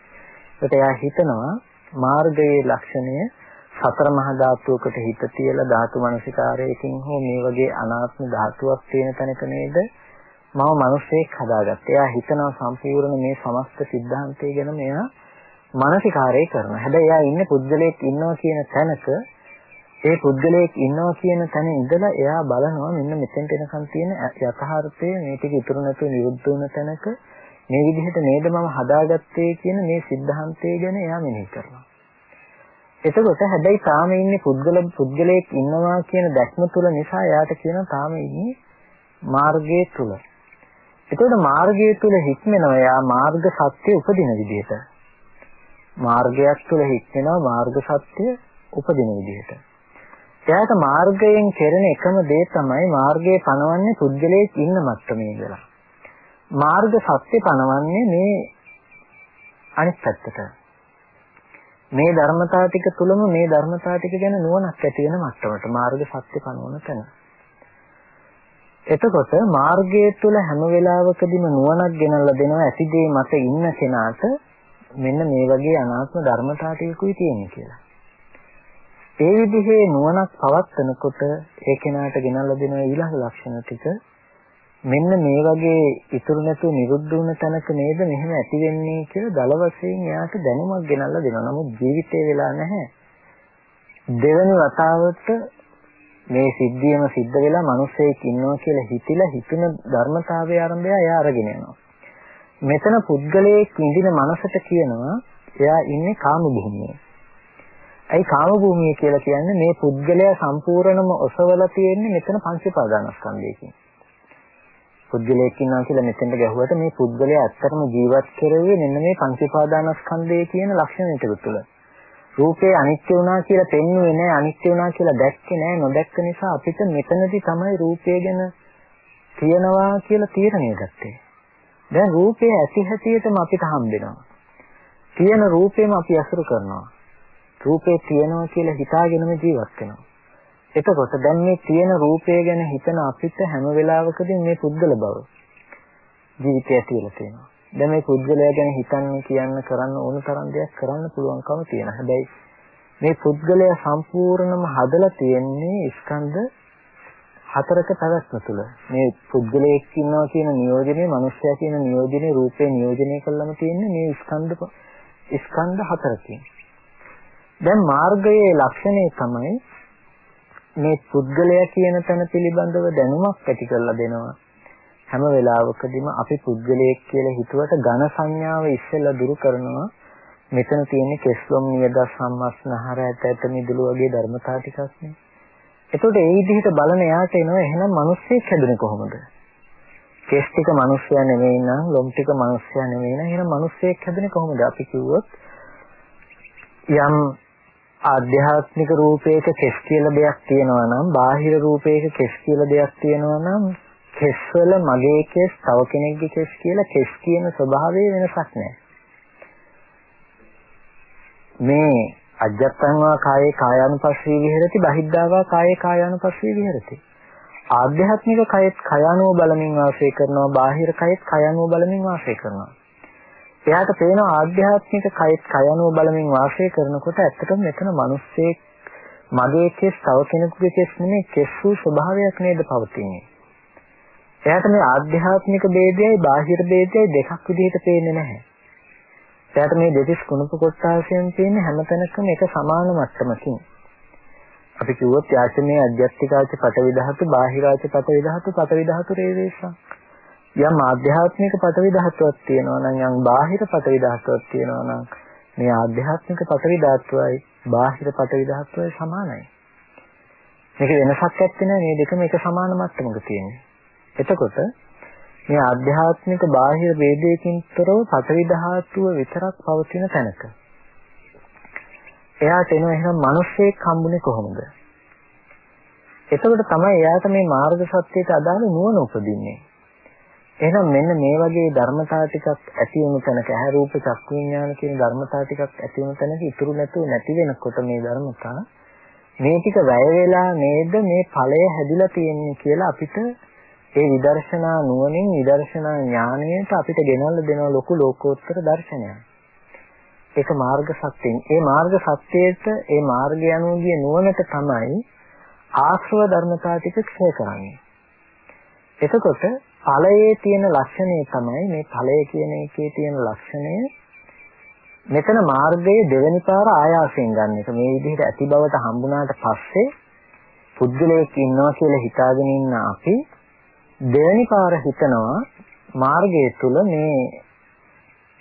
ඒකට එයා හිතනවා මාර්ගයේ ලක්ෂණය සතර මහා ධාතුවකට හිත තියලා ධාතු මනසිකාරයකින් හෝ මේ වගේ අනාත්ම ධාතුවක් තියෙන තැනක නේද මම මිනිස්සෙක් හදාගත්තා. එයා හිතනවා සම්පූර්ණ මේ සමස්ත સિદ્ધාන්තය ගැන මෙයා මානසිකාරය කරනවා. හැබැයි එයා ඉන්නේ පුද්ගලයෙක් ඉන්නවා කියන තැනක ඒ පුද්ගලයෙක් ඉන්නවා කියන තැන ඉඳලා එයා බලනවා මෙන්න මෙතෙන්ට එනකන් තියෙන යථාර්ථය මේ ටික ඉතුරු නැතුව නිරුද්ධ වුණ තැනක මේ විදිහට නේද මම හදාගත්තේ කියන මේ સિદ્ધාන්තය ගැන එයා මෙනෙහි කරනවා. එතකොට හැබැයි තාම ඉන්නේ පුද්ගල පුද්ගලයෙක් ඉන්නවා කියන දැක්ම තුල නිසා එයාට කියන තාම ඉන්නේ මාර්ගයේ තුල. එතකොට මාර්ගය තුල හික්මෙනවා යා මාර්ග සත්‍ය උපදින විදිහට. මාර්ගයක් තුල හික්මෙනවා මාර්ග සත්‍ය උපදින විදිහට. එයාට මාර්ගයෙන් කෙරෙන එකම දේ තමයි මාර්ගයේ පනවන්නේ පුද්ගලයෙක් ඉන්න මට්ටමේ ඉඳලා. මාර්ග සත්‍ය පනවන්නේ මේ අනිත් පැත්තට. මේ ධර්මතා ටික තුලම මේ ධර්මතා ටික ගැන නුවණක් ඇති වෙන මට්ටමට මාර්ග සත්‍ය පනවන තැන. එතකොට මාර්ගය තුල හැම වෙලාවකදීම නුවණක් ගෙනල්ලා දෙනවා ඇතිදේ මත ඉන්න කෙනාට මෙන්න මේ වගේ අනාත්ම ධර්මතා ටිකකුයි තියෙන්නේ කියලා. ඒ විදිහේ නුවණක් පවත්නකොට ඒ කෙනාට ගෙනල්ලා දෙන ඊළඟ ලක්ෂණ ටික මෙන්න මේ වගේ ඉතුරු නැතුව නිරුද්ධ වුණ තැනක නේද මෙහෙම ඇති වෙන්නේ කියලා දල වශයෙන් එයාට දැනුමක් ගෙනල්ලා දෙනවා. නමුත් ජීවිතේ වෙලා නැහැ. දෙවෙනි වතාවට මේ සිද්ධියම සිද්ධ වෙලා මිනිස්සෙක් ඉන්නවා කියලා හිතිලා හිතන ධර්මතාවයේ ආරම්භය එයා අරගෙන යනවා. මෙතන පුද්ගලයෙක් විඳින මනසට කියනවා එයා ඉන්නේ කාම භූමියේ. ඇයි කාම භූමිය කියලා කියන්නේ මේ පුද්ගලයා සම්පූර්ණම ඔසවලා තියෙන්නේ මෙතන පංචපාදානස්කන්ධයකින්. පුද්ගලයෙක් ඉන්නවා කියලා මෙතෙන්ට ගැහුවට මේ පුද්ගලයා ඇත්තටම ජීවත් කරවේ මෙන්න මේ පංචපාදානස්කන්ධයේ කියන ලක්ෂණ ටික තුළ. රූපේ අනිත්‍ය වුණා කියලා පෙන්වුවේ නැහැ අනිත්‍ය වුණා කියලා දැක්කේ නැහැ නොදැක්ක නිසා අපිට මෙතනදී තමයි රූපය ගැන තියනවා කියලා තීරණය ගත්තේ. දැන් රූපේ ඇති හැටියටම අපිට හම්බෙනවා. තියෙන රූපේම අපි අසුරු කරනවා. රූපේ තියෙනවා කියලා හිතාගෙනම ජීවත් වෙනවා. එතකොට දැන් මේ තියෙන රූපය ගැන හිතන අපිට හැම වෙලාවකදී මේ පුද්ගල බව ජීවිතය ඇතිවලා තියෙනවා. දැන් මේ පුද්ගලයා ගැන හිතන්න කියන්න කරන්න ඕන තරම් දෙයක් කරන්න පුළුවන්කම තියෙනවා. හැබැයි මේ පුද්ගලයා සම්පූර්ණම හදලා තියෙන්නේ ස්කන්ධ හතරක පැවැත්ම තුළ. මේ පුද්ගලයෙක් ඉන්නවා කියන නියෝජනය, මනුෂ්‍යයා කියන නියෝජනය, රූපේ නියෝජනය කළාම තියෙන්නේ මේ ස්කන්ධ ස්කන්ධ හතරකින්. දැන් මාර්ගයේ ලක්ෂණය තමයි මේ පුද්ගලයා කියන තැන පිළිබඳව දැනුමක් ඇති කරලා දෙනවා. හැම වෙලාවකදීම අපි පුද්ගලයෙක් කියලා හිතුවට ඝන සංඥාව ඉස්සෙල්ලා දුරු කරනවා මෙතන තියෙන්නේ කෙස්ලොම් නියද සම්මස්නහර ඇත ඇත මිදුළු වගේ ධර්මතා ටිකක් නේ. එතකොට ඒ විදිහට බලන එයාට එනවා එහෙනම් මිනිස්සෙක් හැදුනේ කොහොමද? කෙස් ටික මිනිස්සයා නෙමෙයි නම් ලොම් ටික මිනිස්සයා නෙමෙයි නම් එහෙනම් මිනිස්සෙක් හැදුනේ කොහොමද? අපි කිව්වොත් යම් ආධ්‍යාත්මික රූපයක කෙස් කියලා දෙයක් තියෙනවා නම් බාහිර රූපයක කෙස් කියලා දෙයක් තියෙනවා නම් කෙස්වල මගේ කෙස් තව කෙනෙක්ගේ කෙස් කියලා කෙස් කියන ස්වභාවයේ වෙනසක් නැහැ. මේ අජත්තංවා කායේ කායානුපස්සී විහෙරති බහිද්ධාවා කායේ කායානුපස්සී විහෙරති. ආධ්‍යාත්මික කයෙත් කයano බලමින් වාසය කරනවා බාහිර කයෙත් කයano බලමින් වාසය කරනවා. එයාට පේනවා ආධ්‍යාත්මික කයෙත් කයano බලමින් වාසය කරනකොට ඇත්තටම මෙතන මිනිස්සෙක් මගේ කෙස් තව කෙනෙකුගේ කෙස් නෙමෙයි කෙස් වූ ස්වභාවයක් නේද පවතින්නේ. එයාට මේ ආධ්‍යාත්මික ભેදයයි බාහිර භේදයයි දෙකක් විදිහට පේන්නේ නැහැ. එයාට මේ දෙතිස් කුණප කොටාසයෙන් තියෙන හැමතැනකම එක සමාන මට්ටමකින්. අපි කිව්වොත් යාචමේ අධ්‍යාත්මිකාච පටවි ධාතු, බාහිරාච පටවි ධාතු, පටවි ධාතු රේවේශා. යම් ආධ්‍යාත්මික පටවි ධාතුවක් තියෙනවා නම් යම් බාහිර පටවි ධාතුවක් තියෙනවා නම් මේ ආධ්‍යාත්මික පටවි ධාතුවයි බාහිර පටවි ධාතුවයි සමානයි. මේක වෙනසක් නැත්තේ නෑ මේ දෙකම එක සමාන මට්ටමක තියෙන්නේ. එතකොට මේ ආධ්‍යාත්මික බාහිර වේදයකින් තොරව පඨවි ධාතුව විතරක් පවතින තැනක. එයාට එනවා එහෙනම් මිනිස්සෙක් හම්බුනේ කොහොමද? එතකොට තමයි එයාට මේ මාර්ග සත්‍යයට අදාළ නුවණ උපදින්නේ. එහෙනම් මෙන්න මේ වගේ ධර්මතා ටිකක් ඇති වුණු තැනක ඇහැ රූප චක්කු විඥාන කියන ධර්මතා ටිකක් ඇති වුණු තැනක ඉතුරු නැතුව නැති වෙනකොට මේ ධර්මතා මේ ටික වැය වෙලා නේද මේ ඵලය හැදිලා තියෙන්නේ කියලා අපිට ඒ විදර්ශනා නුවණින් විදර්ශනා ඥාණයට අපිට ගෙනල්ලා දෙන ලොකු ලෝකෝත්තර දර්ශනයක්. ඒක මාර්ග සත්‍යයෙන්. ඒ මාර්ග සත්‍යයට ඒ මාර්ගය අනුගිය නුවණට තමයි ආශ්‍රව ධර්මතා ටික ක්ෂය කරන්නේ. එතකොට ඵලයේ තියෙන ලක්ෂණය තමයි මේ ඵලය කියන එකේ තියෙන ලක්ෂණය මෙතන මාර්ගයේ දෙවෙනි පාර ආයාසයෙන් ගන්න එක. මේ විදිහට ඇති බවට හම්බුණාට පස්සේ පුද්ගලයෙක් ඉන්නවා කියලා හිතාගෙන ඉන්න අපි දෙවෙනි පාර හිතනවා මාර්ගය තුල මේ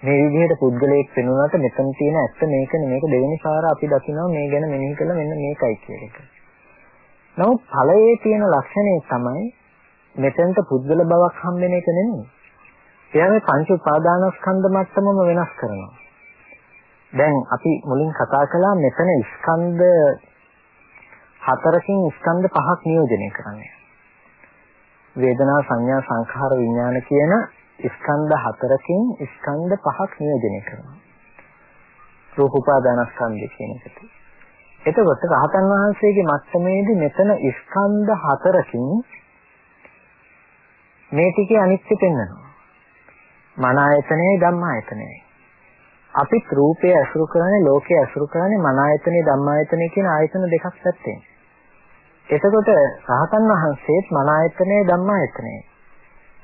මේ විදිහට පුද්ගලයෙක් වෙනුනට මෙතන තියෙන ඇත්ත මේක මේක දෙවෙනි පාර අපි දකිනවා මේ ගැන මෙනෙහි කළා මෙන්න මේකයි කියන එක. නමුත් ඵලයේ තියෙන ලක්ෂණය තමයි මෙතෙන්ට පුද්ගල බවක් හම්බෙන එක නෙමෙයි. එයා මේ පංච උපාදානස්කන්ධ මට්ටමම වෙනස් කරනවා. දැන් අපි මුලින් කතා කළා මෙතන ස්කන්ධ හතරකින් ස්කන්ධ පහක් නියෝජනය කරන්නේ. වේදනා සංඥා සංඛාර විඥාන කියන ස්කන්ධ හතරකින් ස්කන්ධ පහක් නියෝජනය කරනවා. රූප උපාදානස්කන්ධය කියන එකට. එතකොට රහතන් වහන්සේගේ මත්තමේදී මෙතන ස්කන්ධ හතරකින් මේ ටිකේ අනිත්‍ය පෙන්වනවා. මන ආයතනයයි ධම්මායතනයයි. අපිත් රූපය අසුරු කරන්නේ ලෝකය අසුරු කරන්නේ මන ආයතනය ධම්මායතනය කියන ආයතන දෙකක් පැත්තෙන්. එතකොට රහතන් වහන්සේත් මන ආයතනය ධම්මායතනය.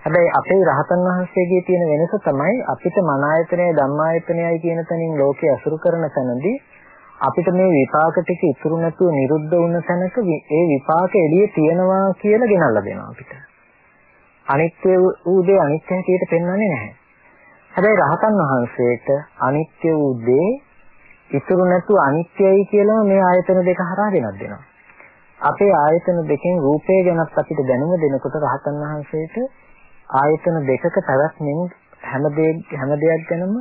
හැබැයි අපේ රහතන් වහන්සේගේ තියෙන වෙනස තමයි අපිට මන ආයතනය ධම්මායතනයයි කියන තැනින් ලෝකය අසුරු කරන තැනදී අපිට මේ විපාක ටික ඉතුරු නැතුව නිරුද්ධ වුණ තැනක ඒ විපාක එළියේ තියනවා කියලා ගෙනල්ලා දෙනවා අපිට. අනිත්‍ය වූ දේ අනිත්‍ය හැටියට පෙන්වන්නේ නැහැ. හැබැයි රහතන් වහන්සේට අනිත්‍ය වූ දේ ඉතුරු නැතුව අනිත්‍යයි කියලා මේ ආයතන දෙක හරහා ගෙනත් දෙනවා. අපේ ආයතන දෙකෙන් රූපය ගැනත් අපිට දැනුම දෙනකොට රහතන් වහන්සේට ආයතන දෙකක පැවැත්මෙන් හැම දෙයක් හැම දෙයක් ගැනම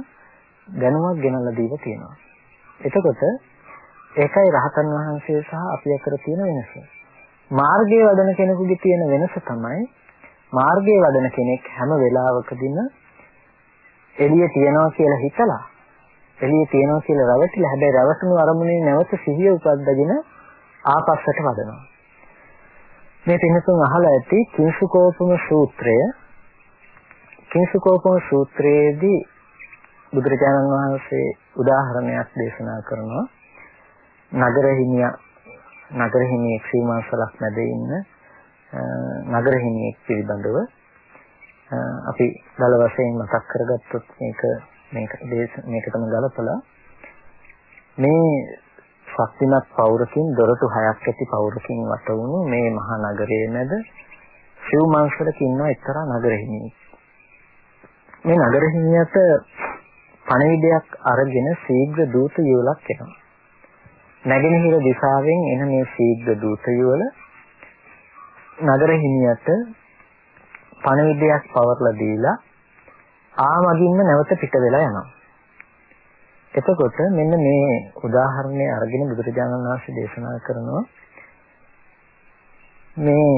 දැනුමක් ගෙනල්ලා දීලා තියෙනවා. එතකොට ඒකයි රහතන් වහන්සේ සහ අපි අතර තියෙන වෙනස. මාර්ගයේ වඩන කෙනෙකුගේ තියෙන වෙනස තමයි මාර්ගයේ වඩන කෙනෙක් හැම වෙලාවකදීම එළිය තියනවා කියලා හිතලා එළිය තියනවා කියලා රැවටිලා හැබැයි රැවටුණු අරමුණේ නැවත සිහිය උපද්දගෙන ආපස්සට වදනවා. මේ පින්නතුන් අහලා ඇති කිංසුකෝපම සූත්‍රය. කිංසුකෝපම සූත්‍රයේදී බුදුරජාණන් වහන්සේ උදාහරණයක් දේශනා කරනවා. නගර හිමියා නගර හිමියෙක් සීමාසලක් මැද ඉන්න නගර හිමියෙක් පිළිබඳව. අපි දල වශයෙන් මතක් කරගත්තොත් මේක මේක මේකටම ගලපලා. මේ ශක්තිමත් පෞරකින් දොරටු හයක් ඇති පෞරකින් වට වුණු මේ මහා නගරයේ මැද සිව් මාංශලක ඉන්න එක්තරා නගර හිමියෙක්. මේ නගර හිමියට පණිවිඩයක් අරගෙන ශීඝ්‍ර දූත යුවලක් එනවා. නැගෙනහිර දිශාවෙන් එන මේ ශීඝ්‍ර දූත යුවල නගර හිමියට පණිවිඩයක් පවර්ලා දීලා ආමගින්ම නැවත පිට වෙලා යනවා. එතකොට මෙන්න මේ උදාහරණය අරගෙන බුදුරජාණන් වහන්සේ දේශනා කරනවා මේ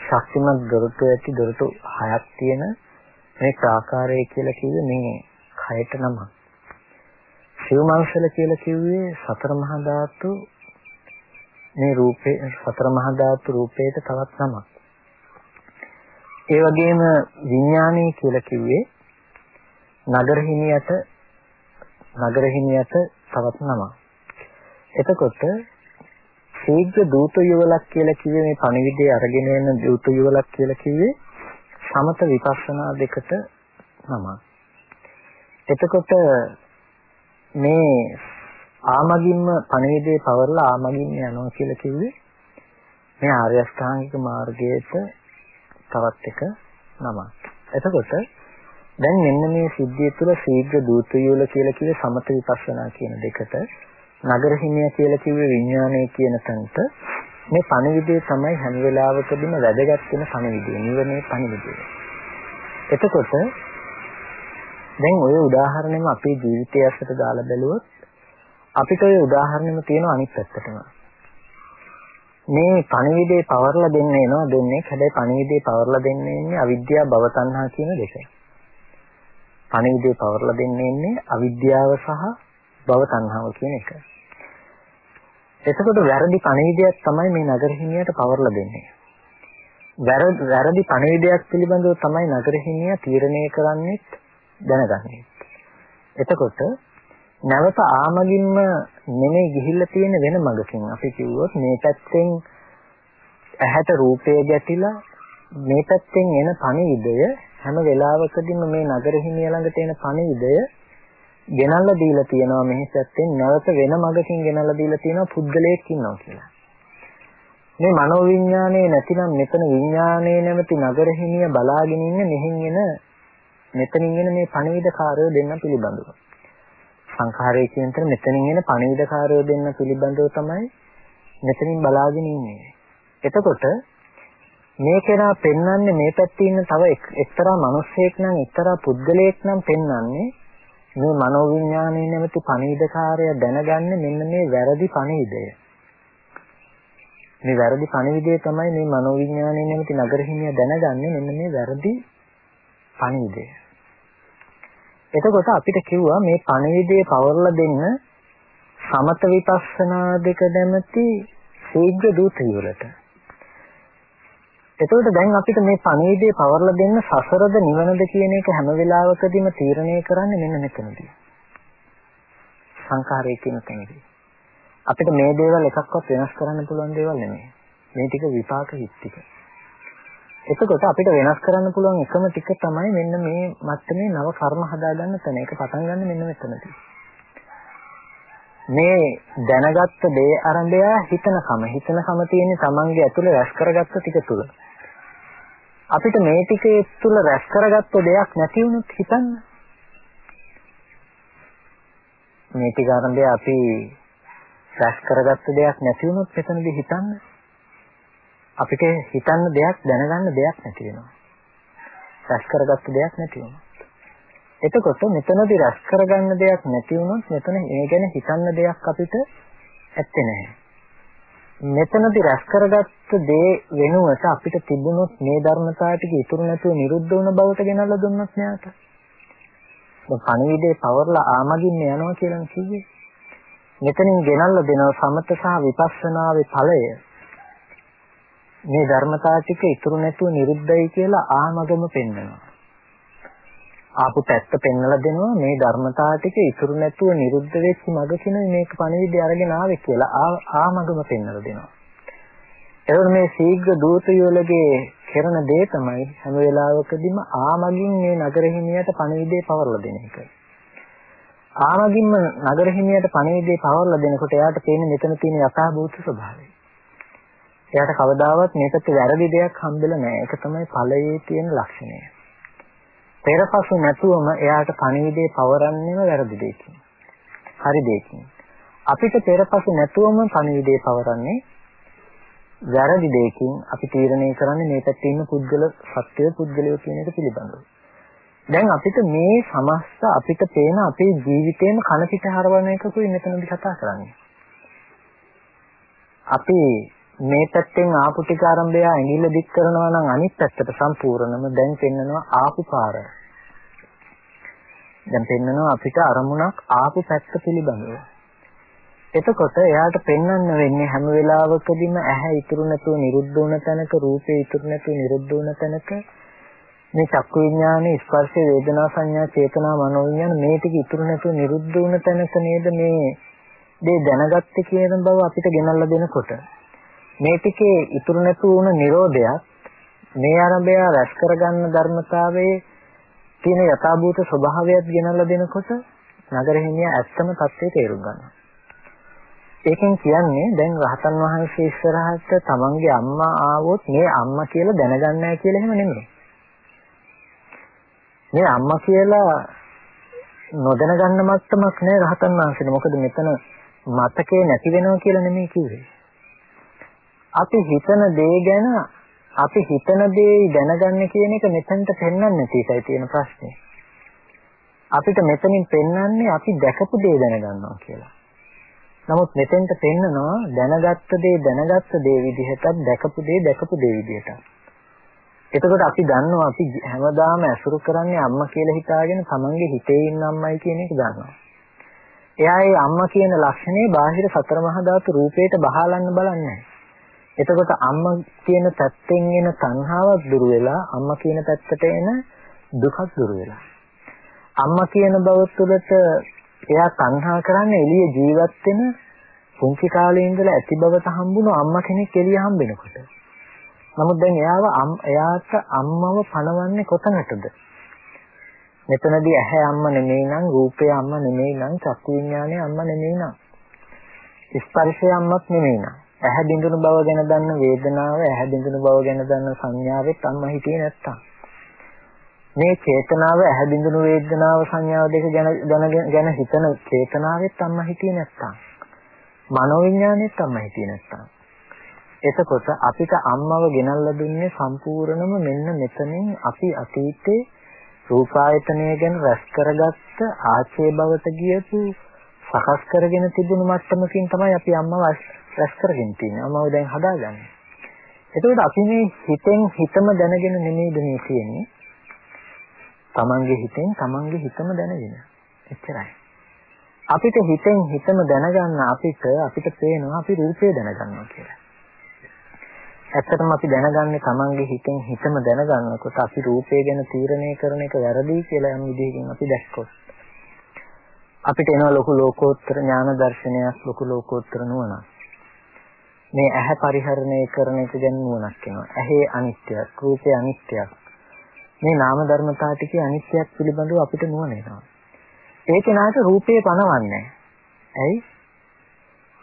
ශක්තිමත් දොරටු ඇති දොරටු හයක් තියෙන මේ ප්‍රාකාරය කියලා කිව්වේ මේ කයට නම. සිව්මංශල කියලා කිව්වේ සතර මහා ධාතු මේ රූපේ සතර මහා ධාතු රූපේට තවත් නමක්. ඒ වගේම විඥානය කියලා කිව්වේ නගර හිමියට නගර හිමියට තවත් නමක්. එතකොට ශීඝ්‍ර දූත යුවලක් කියලා කිව්වේ මේ පණිවිඩය අරගෙන එන දූත යුවලක් කියලා කිව්වේ සමත විපස්සනා දෙකට නමක්. එතකොට මේ ආමගින්ම පණිවිඩේ පවර්ලා ආමගින්ම යනවා කියලා කිව්වේ මේ ආර්ය අෂ්ටාංගික මාර්ගයට තවත් එක නමක්. එතකොට දැන් මෙන්න මේ සිද්ධිය තුළ ශීඝ්‍ර දූතයෝල කියලා කිව්වේ සමත විපස්සනා කියන දෙකට නගර හිමිය කියලා කිව්වේ විඥානය කියන තැනට මේ පණිවිඩය තමයි හැම වෙලාවකදීම වැදගත් වෙන පණිවිඩය. නිවනේ පණිවිඩය. එතකොට දැන් ওই උදාහරණයම අපේ ජීවිතය ඇසට දාලා බැලුවොත් අපිට ওই උදාහරණෙම තියෙන අනිත් පැත්තටම. මේ පණිවිඩේ පවර්ලා දෙන්න එනවා දෙන්නේ. හැබැයි පණිවිඩේ පවර්ලා දෙන්නේ ඉන්නේ අවිද්‍යාව භව තණ්හා කියන දෙක. පණිවිඩේ පවර්ලා දෙන්නේ ඉන්නේ අවිද්‍යාව සහ භව තණ්හාව කියන එක. එතකොට වැරදි පණිවිඩයක් තමයි මේ නගර හිමියට පවර්ලා දෙන්නේ. වැරදි පණිවිඩයක් පිළිබඳව තමයි නගර හිමියා තීරණය කරන්නේ දැනගන්නේ. එතකොට නැවත ආමගින්ම නෙමෙයි ගිහිල්ලා තියෙන වෙන මගකින් අපි කිව්වොත් මේ පැත්තෙන් ඇහැට රූපය ගැටිලා මේ පැත්තෙන් එන පණිවිඩය හැම වෙලාවකදීම මේ නගර හිමිය ළඟට එන පණිවිඩය ගෙනල්ලා දීලා තියෙනවා මෙහි පැත්තෙන් නැවත වෙන මගකින් ගෙනල්ලා දීලා තියෙනවා පුද්ගලයෙක් ඉන්නවා කියලා. මේ මනෝවිඤ්ඤාණය නැතිනම් මෙතන විඤ්ඤාණය නැමැති නගර හිමිය බලාගෙන ඉන්න මෙහින් එන මෙතනින් එන මේ පණිවිඩ කාර්යය දෙන්න පිළිබඳව. සංඛාරය කියන තර මෙතනින් එන පණිවිඩකාරයෝ දෙන්න පිළිබඳව තමයි මෙතනින් බලාගෙන ඉන්නේ. එතකොට මේ කෙනා පෙන්වන්නේ මේ පැත්තේ ඉන්න තව එක්තරා මිනිසෙක් නම් එක්තරා පුද්ගලයෙක් නම් පෙන්වන්නේ මේ මනෝවිඤ්ඤාණය නැමැති පණිවිඩකාරය දැනගන්නේ මෙන්න මේ වැරදි පණිවිඩය. මේ වැරදි පණිවිඩය තමයි මේ මනෝවිඤ්ඤාණය නැමැති නගර හිමියා දැනගන්නේ මෙන්න මේ වැරදි පණිවිඩය. එතකොට අපිට කිව්වා මේ පණිවිඩය පවර්ලා දෙන්න සමත විපස්සනා දෙක නැමැති ශීඝ්‍ර දූත යුවලට. එතකොට දැන් අපිට මේ පණිවිඩය පවර්ලා දෙන්න සසරද නිවනද කියන එක හැම වෙලාවකදීම තීරණය කරන්නේ මෙන්න මෙතනදී. සංඛාරය කියන තැනදී. අපිට මේ දේවල් එකක්වත් වෙනස් කරන්න පුළුවන් දේවල් නෙමෙයි. මේ ටික විපාක හිත් ටික. එතකොට අපිට වෙනස් කරන්න පුළුවන් එකම ටික තමයි මෙන්න මේ මත්තමේ නව කර්ම හදාගන්න තැන. ඒක පටන් ගන්න මෙන්න මෙතනදී. මේ දැනගත්ත දේ අරඹය හිතනකම හිතනකම තියෙන්නේ Tamange ඇතුලේ රැස් කරගත්ත ටික තුල. අපිට මේ ටිකේ තුල රැස් කරගත්ත දෙයක් නැති වුණොත් හිතන්න. මේ ටික අරඹය අපි රැස් කරගත්ත දෙයක් නැති වුණොත් එතනදී හිතන්න අපිට හිතන්න දෙයක් දැනගන්න දෙයක් නැති වෙනවා. රැස් කරගත්ත දෙයක් නැති වෙනවා. එතකොට මෙතනදී රැස් කරගන්න දෙයක් නැති වුණොත් මෙතන ඒ ගැන හිතන්න දෙයක් අපිට ඇත්තේ නැහැ. මෙතනදී රැස් කරගත්ත දේ වෙනුවට අපිට තිබුණොත් මේ ධර්මතාව ටික ඉතුරු නැතුව නිරුද්ධ වුණ බවට ගෙනල්ලා දුන්නොත් නෑට. දැන් පණිවිඩේ පවර්ලා ආමගින්න යනවා කියලා කිව්වේ. මෙතනින් ගෙනල්ලා දෙනවා සමත සහ විපස්සනාවේ ඵලය. මේ ධර්මතා ටික ඉතුරු නැතුව නිරුද්ධයි කියලා ආමගම පෙන්වනවා. ආපු පැත්ත පෙන්වලා දෙනවා මේ ධර්මතා ටික ඉතුරු නැතුව නිරුද්ධ වෙච්ච මගකින මේක පණිවිඩය අරගෙන ආවේ කියලා ආමගම පෙන්වලා දෙනවා. එතකොට මේ ශීඝ්‍ර දූත යෝලගේ කරන දේ තමයි හැම වෙලාවකදීම ආමගින් මේ නගර හිමියට පණිවිඩය පවරලා දෙන එක. ආමගින්ම නගර හිමියට පණිවිඩය පවරලා දෙනකොට එයාට තේන්නේ මෙතන තියෙන යථාභූත ස්වභාවය. එයාට කවදාවත් මේකට වැරදි දෙයක් හම්බෙලා නැහැ. ඒක තමයි ඵලයේ තියෙන ලක්ෂණය. පෙරපසු නැතුවම එයාට පණිවිඩය පවරන්නේම වැරදි දෙයකින්. හරි දෙයකින්. අපිට පෙරපසු නැතුවම පණිවිඩය පවරන්නේ වැරදි දෙයකින් අපි තීරණය කරන්නේ මේ පැත්තේ ඉන්න පුද්ගල සත්‍ය පුද්ගලයෝ කියන එක පිළිබඳව. දැන් අපිට මේ සමස්ත අපිට පේන අපේ ජීවිතේම කන පිට හරවන එකකුයි මෙතනදි කතා කරන්නේ. අපි මේ පැත්තෙන් ආපු ටික ආරම්භය ඇඟිල්ල දික් කරනවා නම් අනිත් පැත්තට සම්පූර්ණම දැන් පෙන්නනවා ආපු පාර. දැන් පෙන්නනවා අපිට අරමුණක් ආපු පැත්ත පිළිබඳව. එතකොට එයාට පෙන්වන්න වෙන්නේ හැම වෙලාවකදීම ඇහැ ඉතුරු නැතුව නිරුද්ධ වුණ තැනක රූපේ ඉතුරු නැතුව නිරුද්ධ වුණ තැනක මේ චක්කු විඥානේ ස්පර්ශ වේදනා සංඥා චේතනා මනෝ විඥාන මේ ටික ඉතුරු නැතුව නිරුද්ධ වුණ තැනක නේද මේ දේ දැනගත්තේ කියන බව අපිට ගෙනල්ලා දෙනකොට මේ ටිකේ ඉතුරු නැතුව වුණ Nirodhayak මේ ආරම්භය රැස් කරගන්න ධර්මතාවයේ තියෙන යථාභූත ස්වභාවයත් ගෙනල්ලා දෙනකොට නගර හිමියා ඇත්තම தත්ත්වය තේරුම් ගන්නවා. ඒකෙන් කියන්නේ දැන් රහතන් වහන්සේ ඉස්සරහට තමන්ගේ අම්මා ආවොත් මේ අම්මා කියලා දැනගන්නේ නැහැ කියලා එහෙම නෙමෙයි. මේ අම්මා කියලා නොදැන ගන්න මට්ටමක් නෑ රහතන් වහන්සේට. මොකද මෙතන මතකේ නැති වෙනවා කියලා නෙමෙයි කිව්වේ. අපි හිතන දේ ගැන අපි හිතන දේ දැනගන්න කියන එක මෙතනට පෙන්වන්නේ නැති එකයි තියෙන ප්‍රශ්නේ. අපිට මෙතනින් පෙන්වන්නේ අපි දැකපු දේ දැනගන්නවා කියලා. නමුත් මෙතෙන්ට පෙන්නනවා දැනගත්ත දේ දැනගත්ත දේ විදිහටත් දැකපු දේ දැකපු දේ විදිහටත්. එතකොට අපි දන්නවා අපි හැමදාම ඇසුරු කරන්නේ අම්මා කියලා හිතාගෙන තමන්ගේ හිතේ ඉන්න අම්මයි කියන එක දන්නවා. එයා ඒ අම්මා කියන ලක්ෂණේ බාහිර සතර මහා ධාතු රූපයට බහලන්න බලන්නේ එතකොට අම්මා කියන පැත්තෙන් එන තණ්හාවක් දුර වෙලා අම්මා කියන පැත්තට එන දුකක් දුර වෙලා. අම්මා කියන බව තුළට එයා තණ්හා කරන්නේ එළිය ජීවත් වෙන පුංචි කාලේ ඉඳලා ඇති බවට හම්බුණු අම්මා කෙනෙක් එළිය හම්බෙනකොට. නමුත් දැන් එයාව එයාට අම්මව පණවන්නේ කොතනටද? මෙතනදී ඇහැ අම්ම නෙමෙයි නම් රූපය අම්ම නෙමෙයි නම් චක්කු විඥානය අම්ම නෙමෙයි නම් ස්පර්ශය අම්මත් නෙමෙයි නම් ඇහැ බිඳුණු බව ගැන දන්න වේදනාව ඇහැ බිඳුණු බව ගැන දන්න සංඥාවෙත් අම්ම හිටියේ නැත්තම්. මේ චේතනාව ඇහැ බිඳුණු වේදනාව සංඥාව දෙක ගැන ගැන හිතන චේතනාවෙත් අම්ම හිටියේ නැත්තම්. මනෝවිඥානෙත් අම්ම හිටියේ නැත්තම්. එතකොට අපිට අම්මව ගෙනල්ලා දුන්නේ සම්පූර්ණම මෙන්න මෙතනින් අපි අතීතේ රූපායතනය ගැන රැස් කරගත්ත ආචේ බවට ගියපු සකස් කරගෙන තිබුණු මට්ටමකින් තමයි අපි අම්මව රැස් කරගෙන තියෙන්නේ. අම්මව දැන් හදාගන්නේ. එතකොට අපි මේ හිතෙන් හිතම දැනගෙන නෙමෙයිද මේ තියෙන්නේ. තමන්ගේ හිතෙන් තමන්ගේ හිතම දැනගෙන. එච්චරයි. අපිට හිතෙන් හිතම දැනගන්න අපිට අපිට පේනවා අපි රූපේ දැනගන්නවා කියලා. ඇත්තටම අපි දැනගන්නේ තමන්ගේ හිතෙන් හිතම දැනගන්නකොට අපි රූපය ගැන තීරණය කරන එක වැරදි කියලා යම් විදිහකින් අපි දැක්කොත් අපිට එනවා ලොකු ලෝකෝත්තර ඥාන දර්ශනයක් ලොකු ලෝකෝත්තර නුවණක්. මේ ඇහැ පරිහරණය කරන එක ගැන නුවණක් එනවා. ඇහි අනිත්‍යයක්, රූපේ අනිත්‍යයක්. මේ නාම ධර්මතා ටිකේ අනිත්‍යයක් පිළිබඳව අපිට නුවණ එනවා. ඒ කෙනාට රූපේ පනවන්නේ ඇයි?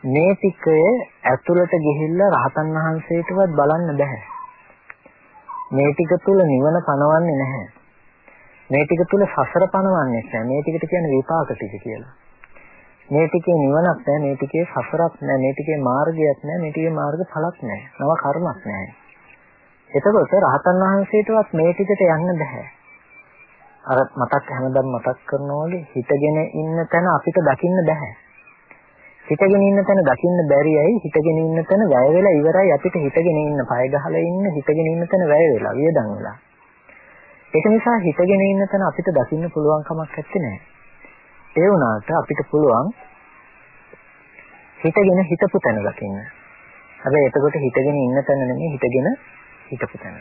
මේ ටිකය ඇතුළට ගිහිල්ලා රහතන් වහන්සේටවත් බලන්න බෑ. මේ ටික තුල නිවන පනවන්නේ නැහැ. මේ ටික තුල සසර පනවන්නේ නැහැ. මේ ටිකට කියන්නේ විපාක ටික කියලා. මේ ටිකේ නිවනක් නැහැ. මේ ටිකේ සසරක් නැහැ. මේ ටිකේ මාර්ගයක් නැහැ. මේ ටිකේ මාර්ග ඵලක් නැහැ. නව කර්මක් නැහැ. එතකොට රහතන් වහන්සේටවත් මේ ටිකට යන්න බෑ. අර මතක් හැමදාම මතක් කරනවා වගේ හිතගෙන ඉන්න තැන අපිට දකින්න බෑ. හිතගෙන ඉන්න තැන දකින්න බැරි ඇයි හිතගෙන ඉන්න තැන වැය වෙලා ඉවරයි අපිට හිතගෙන ඉන්න පය ගහලා ඉන්න හිතගෙන ඉන්න තැන වැය වෙලා වියදම් වෙලා ඒක නිසා හිතගෙන ඉන්න තැන අපිට දකින්න පුළුවන් කමක් නැත්තේ. ඒ වුණාට අපිට පුළුවන් හිතගෙන හිතපු තැන දකින්න. හැබැයි එතකොට හිතගෙන ඉන්න තැන නෙමෙයි හිතගෙන හිතපු තැන.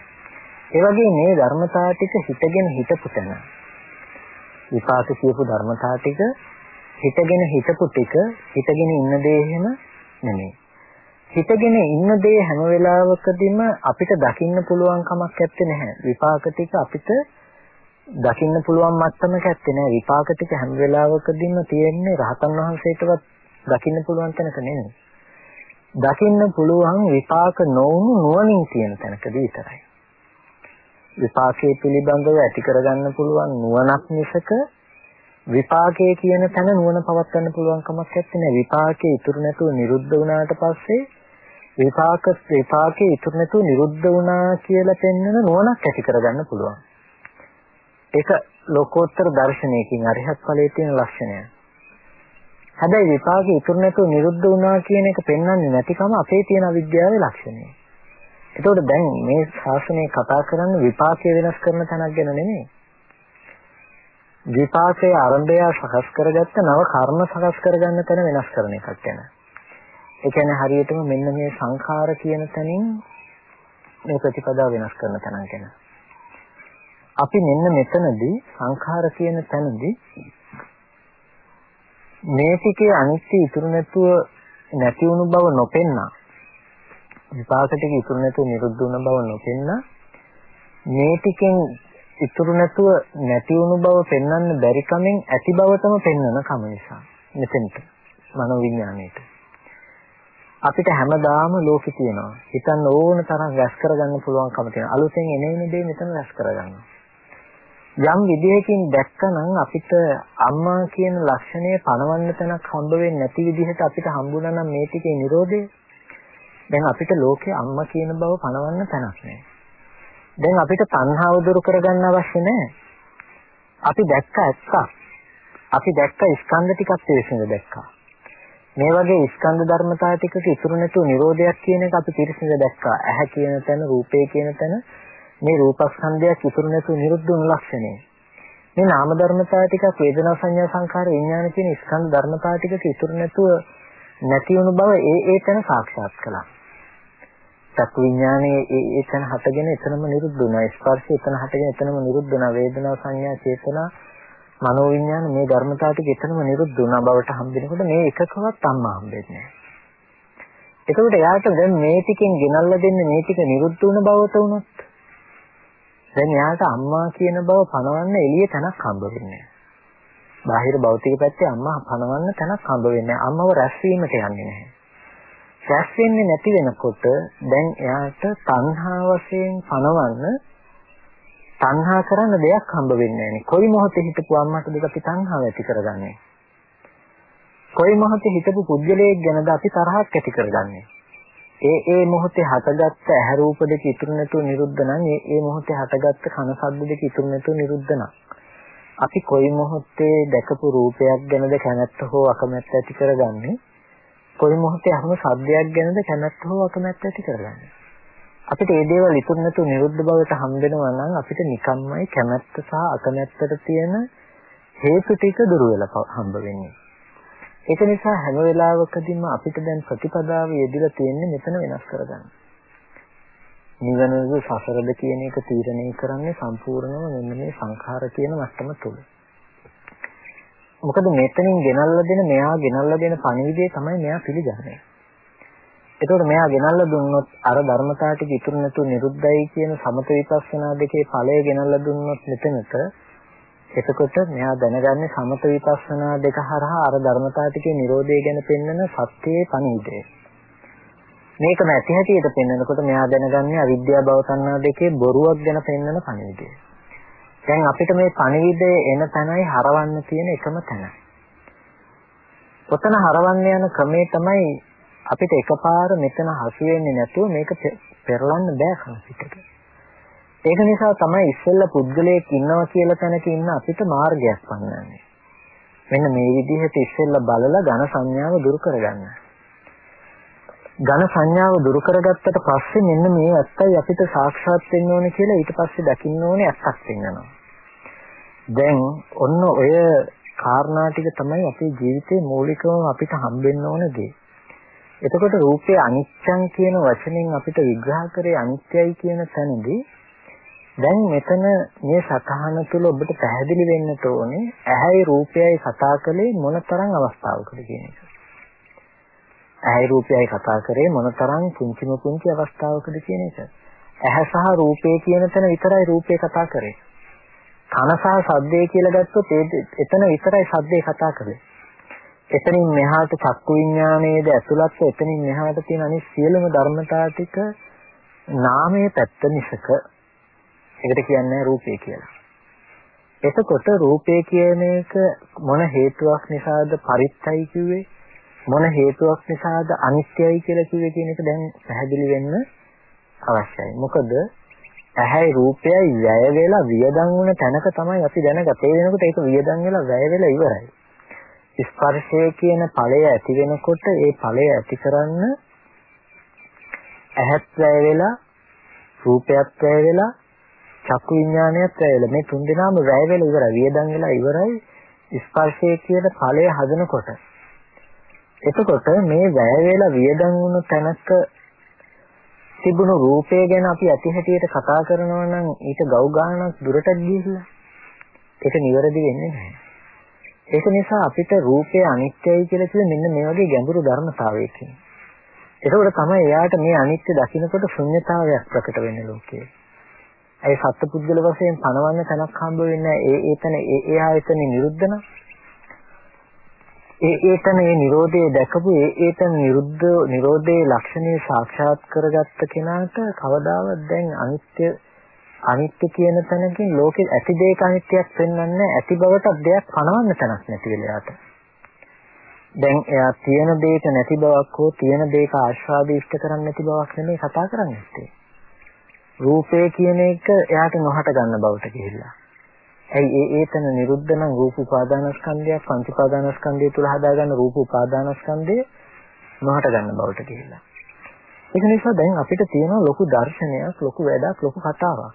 ඒ වගේ මේ ධර්මතා ටික හිතගෙන හිතපු තැන. විපාක කියපු ධර්මතා ටික හිතගෙන හිතපු ටික හිතගෙන ඉන්න දේ එහෙම නෙමෙයි. හිතගෙන ඉන්න දේ හැම වෙලාවකදීම අපිට දකින්න පුළුවන් කමක් නැත්තේ නැහැ. විපාක ටික අපිට දකින්න පුළුවන් මට්ටමක ඇත්තේ නැහැ. විපාක ටික හැම වෙලාවකදීම තියෙන්නේ රහතන් වහන්සේටවත් දකින්න පුළුවන් තැනක නෙමෙයි. දකින්න පුළුවන් විපාක නොවුණු නුවණින් තියෙන තැනකදී විතරයි. විපාකයේ පිළිබඳව ඇති කරගන්න පුළුවන් නුවණක් මිසක විපාකයේ කියන තැන නුවණ පවත්වන්න පුළුවන් කමක් නැත්තේ. විපාකේ ඉතුරු නැතුව නිරුද්ධ වුණාට පස්සේ විපාක විපාකේ ඉතුරු නැතුව නිරුද්ධ වුණා කියලා පෙන්වන නුවණක් ඇති කරගන්න පුළුවන්. ඒක ලෝකෝත්තර දර්ශනයකින් අරිහත් ඵලයේ තියෙන ලක්ෂණය. හැබැයි විපාකේ ඉතුරු නැතුව නිරුද්ධ වුණා කියන එක පෙන්වන්නේ නැතිකම අපේ තියෙන අවිද්‍යාවේ ලක්ෂණය. එතකොට දැන් මේ ශාසනය කතා කරන්නේ විපාකය වෙනස් කරන තැනක් ගැන නෙමෙයි. විපාකයේ ආරම්භය සකස් කරගත්ත නව කර්ම සකස් කරගන්න තැන වෙනස් කරන එකක් ගැන. ඒ කියන්නේ හරියටම මෙන්න මේ සංඛාර කියන තැනින් මේ ප්‍රතිපදාව වෙනස් කරන තැන ගැන. අපි මෙන්න මෙතනදී සංඛාර කියන තැනදී මේ ටිකේ අනිත්‍ය ඉතුරු නැතුව නැති වුණු බව නොපෙන්නා විපාක ටික ඉතුරු නැතුව නිරුද්ධ වුණ බව නොපෙන්නා මේ ටිකෙන් ඉතුරු නැතුව නැති වුණු බව පෙන්වන්න බැරි කමෙන් ඇති බවටම පෙන්වන කම නිසා මෙතෙන්ට මනෝ විඥාණයට අපිට හැමදාම ලෝකෙ තියෙනවා. හිතන්න ඕන තරම් රැස් කරගන්න පුළුවන්කම තියෙනවා. අලුතෙන් එනේන දේ මෙතන රැස් කරගන්නවා. යම් විදිහකින් දැක්කනම් අපිට අම්මා කියන ලක්ෂණය පණවන්න තැනක් හම්බ වෙන්නේ නැති විදිහට අපිට හම්බුණා නම් මේ ටිකේ Nirodhe දැන් අපිට ලෝකේ අම්මා කියන බව පණවන්න තැනක් නැහැ. දැන් අපිට තණ්හාව දුරු කරගන්න අවශ්‍ය නැහැ. අපි දැක්ක ඇත්තක්. අපි දැක්ක ස්කන්ධ ටිකක් තේරෙන්න දැක්කා. මේ වගේ ස්කන්ධ ධර්මතා ටිකක ඉතුරු නැතුව නිරෝධයක් කියන එක අපි පිරිසිඳ දැක්කා. ඇහැ කියන තැන, රූපේ කියන තැන මේ රූපස්කන්ධයක් ඉතුරු නැතුව නිරුද්ධ වුණු ලක්ෂණය. මේ නාම ධර්මතා ටිකක් වේදනා සංඥා සංකාර විඥාන කියන ස්කන්ධ ධර්මතා ටිකක ඉතුරු නැතුව නැති වුණු බව ඒ ඒ තැන සාක්ෂාත් කළා. චක්කු විඥානයේ ඒ ඒ තැන හටගෙන එතනම නිරුද්ධ වුණා. ස්පර්ශය එතන හටගෙන එතනම නිරුද්ධ වුණා. වේදනා සංඥා චේතනා මනෝ විඥාන මේ ධර්මතාව ටික එතනම නිරුද්ධ වුණා බවට හම්බෙනකොට මේ එකකවත් අම්මා හම්බෙන්නේ නැහැ. එතකොට එයාට දැන් මේ ටිකෙන් ගෙනල්ලා දෙන්නේ මේ ටික නිරුද්ධ වුණ බවට උනොත් දැන් එයාට අම්මා කියන බව පනවන්න එළිය තැනක් හම්බ වෙන්නේ බාහිර භෞතික පැත්තේ අම්මා පනවන්න තැනක් හම්බ වෙන්නේ අම්මව රැස්වීමට යන්නේ නැහැ. රැස් වෙන්නේ නැති වෙනකොට දැන් එයාට තණ්හා වශයෙන් පනවන්න තණ්හා කරන්න දෙයක් හම්බ වෙන්නේ නැහැ. කොයි මොහොතේ හිතපු අම්මටද අපි තණ්හාව ඇති කරගන්නේ? කොයි මොහොතේ හිතපු පුද්ගලයෙක් ගැනද අපි තරහක් ඇති කරගන්නේ? ඒ ඒ මොහොතේ හටගත්ත ඇහැ රූප දෙක ඉතුරු නැතුව නිරුද්ධ නම් ඒ ඒ මොහොතේ හටගත්ත කන ශබ්ද දෙක ඉතුරු නැතුව නිරුද්ධ නම්. අපි කොයි මොහොතේ දැකපු රූපයක් ගැනද කැමැත්ත හෝ අකමැත්ත ඇති කරගන්නේ? කොයි මොහොතේ අහම ශබ්දයක් ගැනද කැමැත්ත හෝ අකමැත්ත ඇති කරගන්නේ? අපිට මේ දේවල් ඉතුරු නැතුව නිරුද්ධ බවට හම්බෙනවා නම් අපිට නිකම්මයි කැමැත්ත සහ අකමැත්තට තියෙන හේතු ටික දුර වෙලා හම්බ වෙන්නේ. ඒක නිසා හැම වෙලාවකදීම අපිට දැන් ප්‍රතිපදාව යෙදিলা තියෙන්නේ මෙතන වෙනස් කරගන්න. නිවනද සසරද කියන එක තීරණය කරන්නේ සම්පූර්ණයෙන්ම මෙන්න මේ සංඛාර කියන මට්ටම තුල. මොකද මෙතනින් ගෙනල්ලා දෙන මෙයා ගෙනල්ලා දෙන පණිවිඩය තමයි මෙයා පිළිගන්නේ. එතකොට මෙයා ගෙනල්ලා දුන්නොත් අර ධර්මතාව ටික ඉතුරු නැතුව නිරුද්ධයි කියන සමත විපස්සනා දෙකේ ඵලය ගෙනල්ලා දුන්නොත් මෙතනට එතකොට මෙයා දැනගන්නේ සමත විපස්සනා දෙක හරහා අර ධර්මතාව ටිකේ Nirodhe ගැන පෙන්වන සත්‍යයේ පණිවිඩය. මේක නැති හැටියට පෙන්වනකොට මෙයා දැනගන්නේ අවිද්‍යාව භව තණ්හා දෙකේ බොරුවක් ගැන පෙන්වන පණිවිඩය. දැන් අපිට මේ පණිවිඩය එන තැනයි හරවන්න තියෙන එකම තැන. ඔතන හරවන්න යන ක්‍රමේ තමයි අපිට එකපාර මෙතන හසු වෙන්නේ නැතුව මේක පෙරලන්න බෑ කන්සිටක. ඒක නිසා තමයි ඉස්සෙල්ලා පුද්ගලයෙක් ඉන්නවා කියලා තැනක ඉන්න අපිට මාර්ගයක් පන්නන්නේ. මෙන්න මේ විදිහට ඉස්සෙල්ලා බලලා ඝන සංඥාව දුරු කරගන්න. ඝන සංඥාව දුරු කරගත්තට පස්සේ මෙන්න මේ ඇත්තයි අපිට සාක්ෂාත් වෙන්න ඕනේ කියලා ඊට පස්සේ දකින්න ඕනේ ඇත්තක් වෙනවා. දැන් ඔන්න ඔය කාරණා ටික තමයි අපේ ජීවිතේ මූලිකවම අපිට හම්බෙන්න ඕන දේ. එතකොට රූපය අනිත්‍යං කියන වචනෙන් අපිට විග්‍රහ කරේ අනිත්‍යයි කියන තැනදී දැන් මෙතන මේ සතහන තුළ ඔබට පැහැදිලි වෙන්න ඕනේ ඇහැයි රූපයයි කතා කළේ මොනතරම් අවස්ථාවකද කියන එක. ඇහැයි රූපයයි කතා කරේ මොනතරම් කුංචිම කුංචි අවස්ථාවකද කියන එක. ඇහැ සහ රූපය කියන තැන විතරයි රූපේ කතා කරේ. කන සහ ශබ්දය කියලා ගත්තොත් එතන විතරයි ශබ්දේ කතා කරේ. එතනින් මෙහාට චක්කු විඥානයේද ඇතුළත් එතනින් මෙහාට තියෙන අනිත් සියලුම ධර්මතා ටික නාමයේ පැත්ත මිසක ඒකට කියන්නේ රූපේ කියලා. එතකොට රූපේ කියන එක මොන හේතුවක් නිසාද පරිත්තයි කිව්වේ මොන හේතුවක් නිසාද අනිත්‍යයි කියලා කිව්වේ කියන එක දැන් පැහැදිලි වෙන්න අවශ්‍යයි. මොකද ඇහැයි රූපයයි වැය වෙලා වියදම් වුණ තැනක තමයි අපි දැනගත්තේ. ඒ වෙනකොට ඒක වියදම් වෙලා වැය වෙලා ඉවරයි. ස්පර්ශය කියන ඵලය ඇති වෙනකොට ඒ ඵලය ඇති කරන්න ඇහත් වැය වෙලා රූපයත් වැය වෙලා චක්කු විඥානයත් වැය වෙලා මේ තුන් දෙනාම වැය වෙලා ඉවරයි. වියදම් වෙලා ඉවරයි. ස්පර්ශය කියන ඵලය හදනකොට. එතකොට මේ වැය වෙලා වියදම් වුණු තැනක තිබුණු රූපය ගැන අපි ඇති හැටියට කතා කරනවා නම් ඊට ගව් ගානක් දුරට ගිහිල්ලා ඒක නිවැරදි වෙන්නේ නැහැ. ඒක නිසා අපිට රූපය අනිත්‍යයි කියලා කියන මෙන්න මේ වගේ ගැඹුරු ධර්මතාවයකින්. ඒකෝට තමයි එයාට මේ අනිත්‍ය දකින්නකොට ශුන්්‍යතාවයක් ප්‍රකට වෙන්නේ ලෝකේ. ඒ සත්පුද්ගල වශයෙන් පණවන්න තැනක් හම්බ වෙන්නේ ඒ ඒතන ඒ ඒ ආයතන නිරුද්ධන. ඒ ඒතන ඒ Nirodhe දැකපු ඒ ඒතන නිරුද්ධ Nirodhe ලක්ෂණය සාක්ෂාත් කරගත්ත කෙනාට කවදාවත් දැන් අනිත්‍ය අනිත්‍ය කියන තැනකින් ලෝකෙ ඇති දෙයක අනිත්‍යයක් පෙන්වන්නේ ඇති බවට දෙයක් පනවන්න තැනක් නැති වෙලාවට. දැන් එයා තියෙන දෙයක නැති බවක් හෝ තියෙන දෙයක ආශාද ඉෂ්ට කරන්නේ නැති බවක් නෙමෙයි කතා කරන්නේ. රූපය කියන එක එයාට නොහට ගන්න බවට ගිහිල්ලා. ඇයි ඒ ඒතන නිරුද්ධ නම් රූප උපාදානස්කන්ධයක් පංච උපාදානස්කන්ධය තුල හදාගන්න රූප උපාදානස්කන්ධය නොහට ගන්න බවට ගිහිල්ලා. ඒක නිසා දැන් අපිට තියෙන ලොකු දර්ශනයක් ලොකු වැඩක් ලොකු කතාවක්.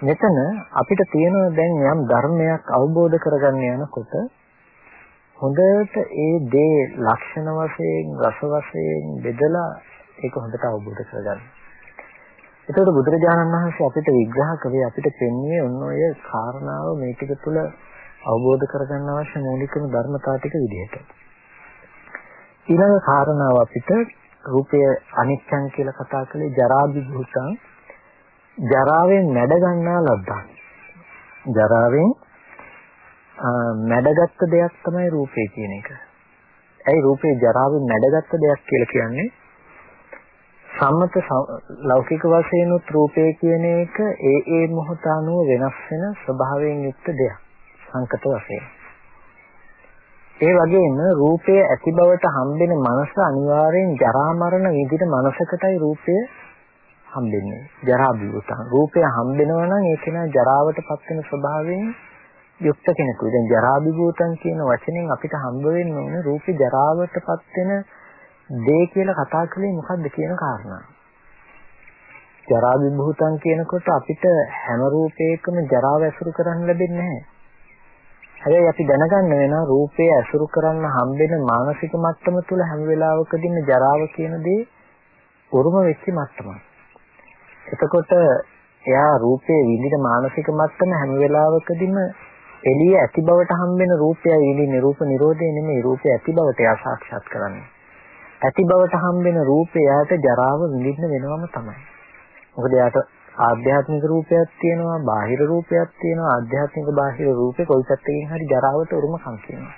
මෙතන අපිට තියෙන දැන් යම් ධර්මයක් අවබෝධ කරගන්න යනකොට හොඳට ඒ දේ ලක්ෂණ වශයෙන් රස වශයෙන් බෙදලා ඒක හොඳට අවබෝධ කරගන්න. එතකොට බුදුරජාණන් වහන්සේ අපිට විග්‍රහ කළේ අපිට පෙන්වන්නේ ඔන්න ඔය කාරණාව මේ ටික තුළ අවබෝධ කරගන්න අවශ්‍ය මූලිකම ධර්මතා ටික විදිහට. ඊළඟ කාරණාව අපිට රූපය අනිත්‍යං කියලා කතා කළේ ජරා විභූතං ජරාවෙන් මැඩ ගන්නා ලද්දා. ජරාවෙන් මැඩගත්ත දෙයක් තමයි රූපේ කියන එක. ඇයි රූපේ ජරාවෙන් මැඩගත්ත දෙයක් කියලා කියන්නේ? සම්මත ලෞකික වශයෙන් උත් රූපේ කියන එක ඒ ඒ මොහොත අනුව වෙනස් වෙන ස්වභාවයෙන් යුක්ත දෙයක්. සංකත වශයෙන්. ඒ වගේම රූපය ඇති බවට හම්බෙන මනස අනිවාර්යෙන් ජරා මරණ විදිහට මනසකටයි රූපය හම්බෙන්නේ. ජරා විවුතං. රූපය හම්බෙනවා නම් ඒක නා ජරාවටපත් වෙන ස්වභාවයෙන් යුක්ත කෙනෙකුයි. දැන් ජරා විවුතං කියන වචනෙන් අපිට හම්බ වෙන්න ඕනේ රූපේ ජරාවටපත් වෙන දේ කියලා කතා කළේ මොකද්ද කියන කාරණා. ජරා විභූතං කියනකොට අපිට හැම රූපයකම ජරාව ඇසුරු කරන්න ලැබෙන්නේ නැහැ. හැබැයි අපි දැනගන්න වෙනවා රූපය ඇසුරු කරන්න හම්බෙන මානසික මට්ටම තුළ හැම වෙලාවකදීම ජරාව කියන දේ උරුම වෙච්ච මට්ටමක්. එතකොට එයා රූපේ විඳින මානසික මට්ටම හැම වෙලාවකදීම එළිය ඇති බවට හම්බෙන රූපයයි විඳින්නේ රූප නිරෝධය නෙමෙයි රූපය ඇති බවට එයා සාක්ෂාත් කරන්නේ. ඇති බවට හම්බෙන රූපයට ජරාව විඳින්න වෙනවම තමයි. මොකද එයාට ආධ්‍යාත්මික රූපයක් තියෙනවා, බාහිර රූපයක් තියෙනවා, ආධ්‍යාත්මික බාහිර රූපේ කොයි පැත්තකින් හරි ජරාවට උරුමකම් කියනවා.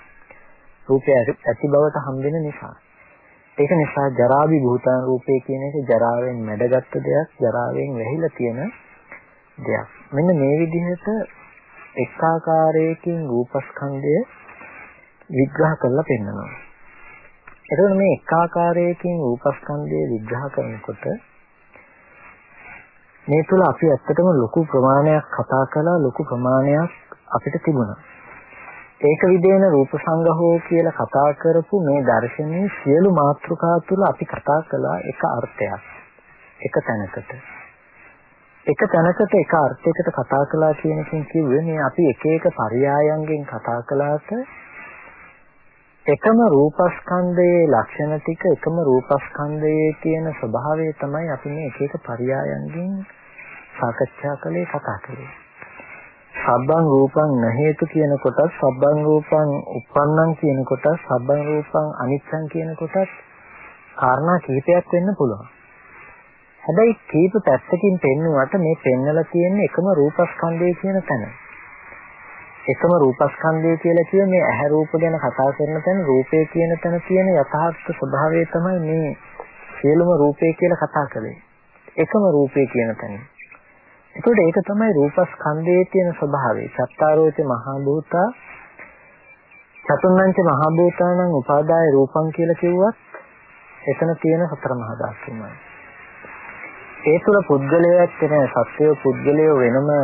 රූපය ඇති බවට හම්බෙන නිසා. ඒක නිසා ජරාවි භූතාන රූපේ කියන එක ජරාවෙන් මැඩගත්තු දෙයක්, ජරාවෙන් වැහිලා තියෙන දෙයක්. මෙන්න මේ විදිහට එක් ආකාරයකින් රූපස්කන්ධය විග්‍රහ කරලා පෙන්නනවා. එතකොට මේ එක් ආකාරයකින් රූපස්කන්ධය විග්‍රහ කරනකොට මේ තුල අපි ඇත්තටම ලොකු ප්‍රමාණයක් කතා කළා ලොකු ප්‍රමාණයක් අපිට තිබුණා. ඒක විදේන රූප සංගහෝ කියලා කතා කරපු මේ දර්ශනයේ සියලු මාතෘකා තුල අපි කතා කළා එක අර්ථයක්. එක තැනකට. එක තැනකට එක අර්ථයකට කතා කළා කියන එකෙන් කිව්වේ මේ අපි එක එක පරයයන්ගෙන් කතා කළාට එකම රූපස්කන්ධයේ ලක්ෂණ ටික එකම රූපස්කන්ධයේ තියෙන ස්වභාවය තමයි අපි මේ එක එක පරයයන්ගෙන් සාකච්ඡා කළේ කතා කළේ. සබ්බං රූපං නහේතු කියන කොටත් සබ්බං රූපං උප්පන්නං කියන කොටත් සබ්බං රූපං අනිච්ඡං කියන කොටත් කාරණා කිහිපයක් වෙන්න පුළුවන්. හැබැයි කීප පැත්තකින් පෙන්නුවට මේ පෙන්නලා තියෙන්නේ එකම රූපස්කන්ධය කියන තැන. එකම රූපස්කන්ධය කියලා කිය මේ ඇහැ රූප ගැන කතා කරන තැන රූපය කියන තැන තියෙන යථාර්ථ ස්වභාවය තමයි මේ සියලුම රූපය කියලා කතා කළේ. එකම රූපය කියන තැන. ඒකෝට ඒක තමයි රූපස්කන්ධයේ තියෙන ස්වභාවය. සත්තාරෝච මහා භූතා චතුර්ණංච මහා භූතානං උපාදාය රූපං කියලා කිව්වත් එතන තියෙන සතර මහා ධාතුමයි. ඒ තුල පුද්ගලයක් නැහැ සත්‍යය පුද්ගලය වෙනම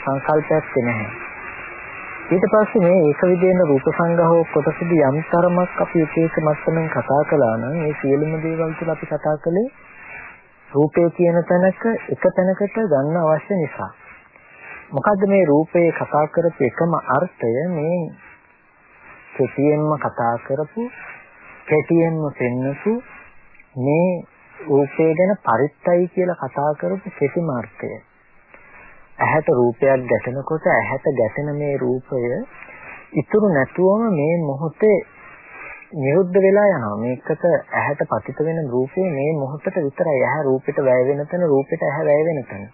සංකල්පයක් නැහැ. ඊට පස්සේ මේ ඒක විදිහේන රූප සංග්‍රහෝ කොටසදී යම් තරමක් අපි එක එක මට්ටමින් කතා කළා නම් මේ සියලුම දේවල් තුල අපි කතා කළේ රූපය කියන තැනක එක තැනකට ගන්න අවශ්‍ය නිසා. මොකද්ද මේ රූපේ කතා කරපු එකම අර්ථය මේ කෙටියෙන්ම කතා කරපු කෙටියෙන්ම පෙන්නපු මේ රූපය ගැන පරිත්තයි කියලා කතා කරපු කෙටි මාර්ගය. ඇහැට රූපයක් ගැටෙනකොට ඇහැට ගැටෙන මේ රූපය ඉතුරු නැතුවම මේ මොහොතේ නිරුද්ධ වෙලා යනවා. මේකට ඇහැට පතිත වෙන රූපේ මේ මොහොතට විතරයි. ඇහැ රූපෙට වැය වෙන තැන රූපෙට ඇහැ වැය වෙන තැන.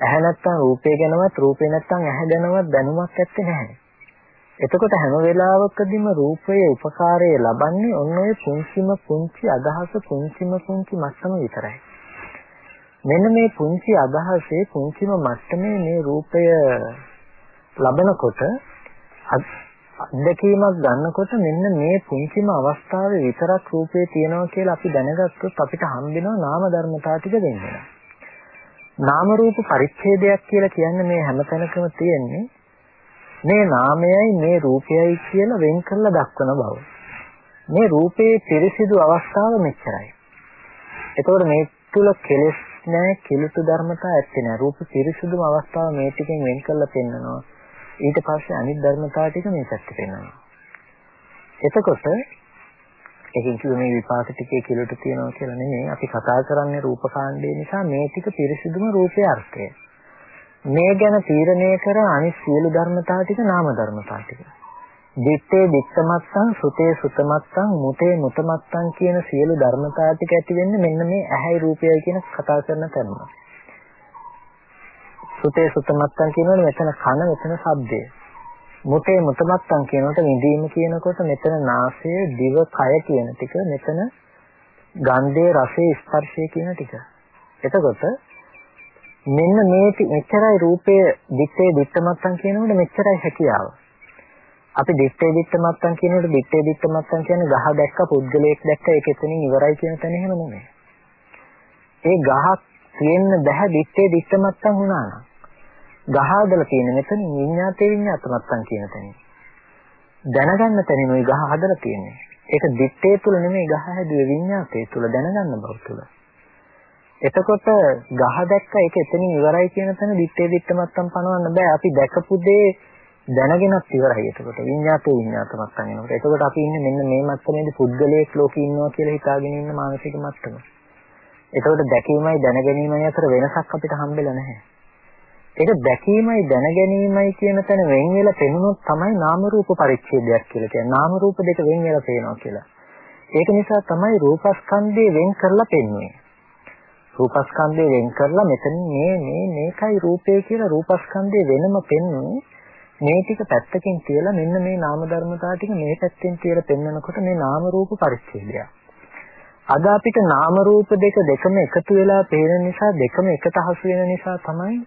ඇහැ නැත්තම් රූපේ ගැනවත් රූපේ නැත්තම් ඇහැ ගැනවත් දැනුමක් ඇත්තේ නැහැ. එතකොට හැම වෙලාවකදීම රූපයේ උපකාරය ලබන්නේ ඔන්න ඔය පුංචිම පුංචි අදහස පුංචිම පුංචි මට්ටම විතරයි. මෙන්න මේ පුංචි අදහසේ පුංචිම මට්ටමේ මේ රූපය ලබනකොට අත්දැකීමක් ගන්නකොට මෙන්න මේ පුංචිම අවස්ථාවේ විතරක් රූපේ තියෙනවා කියලා අපි දැනගත්තොත් අපිට හම්බෙනවා නාම ධර්මතා ටික දෙන්නවා. නාම රූප පරිච්ඡේදයක් කියලා කියන්නේ මේ හැම තැනකම තියෙන්නේ මේ නාමයයි මේ රූපයයි කියලා වෙන් කරලා දක්වන බව. මේ රූපයේ පිරිසිදු අවස්ථාව මෙච්චරයි. එතකොට මේ තුල කෙලෙස් නැහැ, කිලුට ධර්මතා ඇත්තේ නැහැ. රූප පිරිසිදුම අවස්ථාව මේ ටිකෙන් වෙන් කරලා පෙන්නනවා. ඊට පස්සේ අනිත් ධර්මතා ටික මේ පැත්තට පෙන්නනවා. එතකොට ඒකෙන් කිව්ව මේ විපාක ටිකේ කිලුට තියනවා කියලා නෙමෙයි. අපි කතා කරන්නේ රූපකාණ්ඩය නිසා මේ ටික පිරිසිදුම රූපේ අර්ථය. මේ ගැන තීරණය කර අනිත් සියලු ධර්මතා ටික නාම ධර්මතා ටික. දිත්තේ දිත්තමත්තං සුතේ සුතමත්තං මුතේ මුතමත්තං කියන සියලු ධර්මතා ටික ඇති වෙන්නේ මෙන්න මේ ඇහැයි රූපයයි කියන කතා කරන තැනම. සුතේ සුතමත්තං කියනවනේ මෙතන කන මෙතන ශබ්දය. මුතේ මුතමත්තං කියනකොට විඳීම කියනකොට මෙතන නාසය දිව කය කියන ටික මෙතන ගන්ධයේ රසයේ ස්පර්ශය කියන ටික. එතකොට මෙන්න මේ මෙච්චරයි රූපයේ දිත්තේ දිත්තමත්තන් කියනකොට මෙච්චරයි හැකියාව. අපි දිත්තේ දිත්තමත්තන් කියනකොට දිත්තේ දිත්තමත්තන් කියන්නේ ගහ දැක්ක පුද්ගලයෙක් දැක්ක ඒක එතනින් ඉවරයි කියන තැන එහෙම නෙමෙයි. ඒ ගහ තියෙන්න බෑ දිත්තේ දිත්තමත්තන් වුණා නම්. ගහ හදලා තියෙන මෙතන විඤ්ඤාතේ විඤ්ඤාතමත්තන් කියන තැනින්. දැනගන්න තැනින් ওই ගහ හදලා තියෙන්නේ. ඒක දිත්තේ තුල නෙමෙයි ගහ හැදුවේ විඤ්ඤාතේ තුල දැනගන්න බව තුල. එතකොට ගහ දැක්ක ඒක එතනින් ඉවරයි කියන තැන දිත්තේ දිත්තමත්තම් පනවන්න බෑ. අපි දැකපු දේ දැනගෙනත් ඉවරයි. එතකොට විඤ්ඤාතේ විඤ්ඤාතමත්තම් එනකොට. එතකොට අපි ඉන්නේ මෙන්න මේ මත්තමේදී පුද්ගලයෙක් ලෝකේ ඉන්නවා කියලා හිතාගෙන ඉන්න මානසික මට්ටම. එතකොට දැකීමයි දැනගැනීමයි අතර වෙනසක් අපිට හම්බෙලා නැහැ. ඒක දැකීමයි දැනගැනීමයි කියන තැන වෙන් වෙලා පෙනුනොත් තමයි නාම රූප පරිච්ඡේදයක් කියලා කියන්නේ. නාම රූප දෙක වෙන් වෙලා පේනවා කියලා. ඒක නිසා තමයි රූපස්කන්ධය වෙන් කරලා පෙන්වන්නේ. රූපස්කන්ධය වෙන් කරලා මෙතන මේ මේ මේකයි රූපය කියලා රූපස්කන්ධය වෙනම පෙන්වන්නේ මේ ටික පැත්තකින් තියලා මෙන්න මේ නාම ධර්මතා ටික මේ පැත්තෙන් තියලා පෙන්වනකොට මේ නාම රූප පරිච්ඡේදය. අද අපිට නාම රූප දෙක දෙකම එකතු වෙලා පේන නිසා දෙකම එකට හසු වෙන නිසා තමයි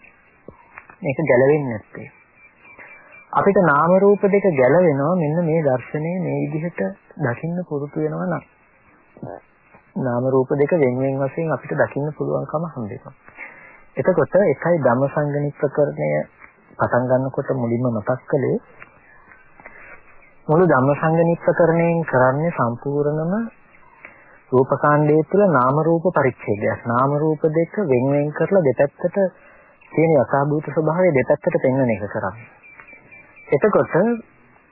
මේක ගැලවෙන්නේ නැත්තේ. අපිට නාම රූප දෙක ගැලවෙනවා මෙන්න මේ දර්ශනය මේ විදිහට දකින්න පුරුදු වෙනවා නම් නාම රූප දෙක වෙන වෙන වශයෙන් අපිට දකින්න පුළුවන්කම හම්බෙනවා. එතකොට එකයි ධම්මසංගණි ප්‍රකරණය පටන් ගන්නකොට මුලින්ම මතක් කළේ මුළු ධම්මසංගණි ප්‍රකරණයෙන් කරන්නේ සම්පූර්ණම රූපකාණ්ඩයේ තුල නාම රූප පරිච්ඡේදයක්. නාම රූප දෙක වෙන වෙන කරලා දෙපැත්තට තියෙන යථාභූත ස්වභාවය දෙපැත්තට පෙන්වන එක කරන්නේ. එතකොට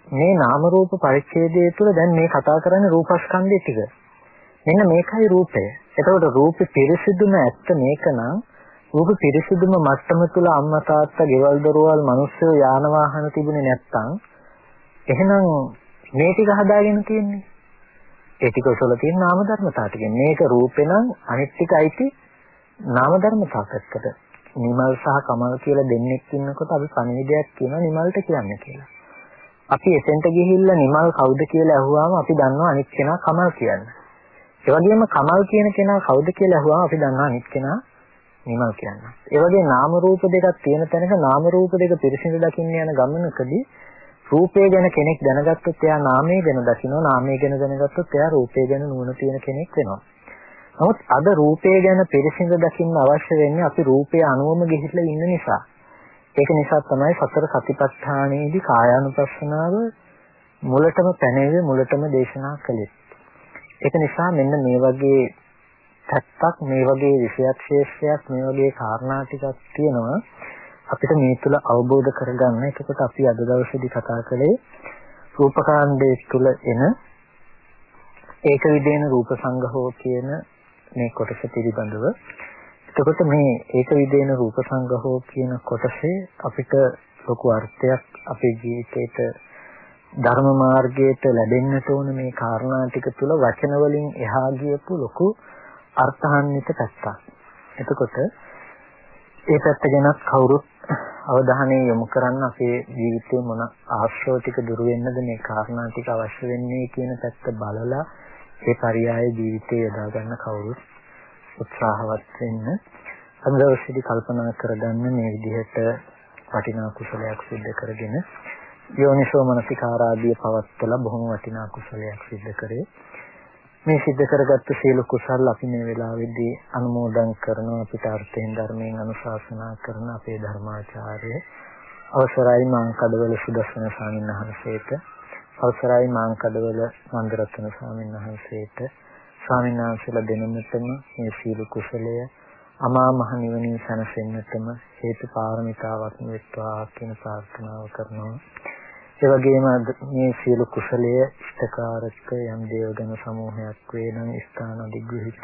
මේ නාම රූප පරිච්ඡේදය තුළ දැන් මේ කතා කරන්නේ රූපස්කන්ධය ටික. මෙන්න මේකයි රූපය. එතකොට රූපෙ පිරිසිදුම ඇත්ත මේකනම් රූප පිරිසිදුම මට්ටම තුල අම්මා තාත්තා, ගෙවල් දොරවල්, මිනිස්සු, යාන වාහන තිබුණේ නැත්තම් එහෙනම් මේ ටික හදාගෙන තියෙන්නේ. ඒ ටික උසල තියෙන නාම ධර්මතා ටික. මේක රූපේ නම් අනිත් ටික අයිති නාම ධර්මතා පැත්තට. නිමල් සහ කමල් කියලා දෙන්නෙක් ඉන්නකොට අපි පණිවිඩයක් කියනවා නිමල්ට කියන්න කියලා. අපි එතෙන්ට ගිහිල්ලා නිමල් කවුද කියලා අහුවාම අපි දන්නවා අනිත් කෙනා කමල් කියන්නේ. ඒ වගේම කමල් කියන කෙනා කවුද කියලා අහුවාම අපි දන්නවා අනිත් කෙනා නිමල් කියන්නේ. ඒ වගේ නාම රූප දෙකක් තියෙන තැනක නාම රූප දෙක පිරිසිදු දකින්න යන ගමනකදී රූපය ගැන කෙනෙක් දැනගත්තොත් එයා නාමය ගැන දකිනවා නාමය ගැන දැනගත්තොත් එයා රූපය ගැන නුවණ තියෙන කෙනෙක් වෙනවා. නමුත් අද රූපය ගැන පිරිසිඳ දකින්න අවශ්‍ය වෙන්නේ අපි රූපය අනුවම ගිහිල්ලා ඉන්න නිසා. ඒක නිසා තමයි සතර සතිපට්ඨානයේදී කායානුපස්සනාව මුලටම පැනෙන්නේ මුලටම දේශනා කළේ. ඒක නිසා මෙන්න මේ වගේ පැත්තක් මේ වගේ විෂයක් ශේෂයක් මේ වගේ කාරණා ටිකක් තියෙනවා අපිට මේ තුල අවබෝධ කරගන්න. එතකොට අපි අද දවසේදී කතා කළේ රූපකාණ්ඩයේ තුල එන ඒක විදේන රූප සංගහෝ කියන මේ කොටස පිළිබඳව. එතකොට මේ ඒක විදේන රූප සංගහෝ කියන කොටසේ අපිට ලොකු අර්ථයක් අපේ ජීවිතේට ධර්ම මාර්ගයට ලැබෙන්නට ඕන මේ කාරණා ටික තුල වචන වලින් එහා ගියපු ලොකු අර්ථාන්විත පැත්තක්. එතකොට ඒ පැත්ත ගැනත් කවුරුත් අවධානය යොමු කරන්න අපේ ජීවිතේ මොන ආශ්‍රව ටික දුර වෙන්නද මේ කාරණා ටික අවශ්‍ය වෙන්නේ කියන පැත්ත බලලා ඒ පරියාය ජීවිතේ යොදා ගන්න කවුරුත් උත්සාහවත් වෙන්න. අද දවසේදී කල්පනා කරගන්න මේ විදිහට වටිනා කුසලයක් සිද්ධ කරගෙන යෝනිසෝ මනසිකාරාදී පවත්තලා බොහොම වටිනා කුසලයක් සිද්ධ කරේ. මේ සිද්ධ කරගත්තු සියලු කුසල් අපි මේ වෙලාවේදී අනුමෝදන් කරනවා අපිට අර්ථයෙන් ධර්මයෙන් අනුශාසනා කරන අපේ ධර්මාචාර්ය. අවසරයි මාං කඩවල සුදස්සන ස්වාමීන් වහන්සේට. අවසරයි මාංකඩවල මන්දරත්න ස්වාමීන් වහන්සේට. ස්වාමීන් වහන්සේලා දෙනමතම මේ සීල කුසලය අමා මහ නිවනින් සැනසෙන්නටම හේතු පාරමිතාවක් වෙත්වා කියන ප්‍රාර්ථනාව කරනවා. ඒ වගේම මේ සීල කුසලය ඉෂ්ඨකාරක යම් දේවගණ සමූහයක් වේ නම් ස්ථාන අධිග්‍රහිත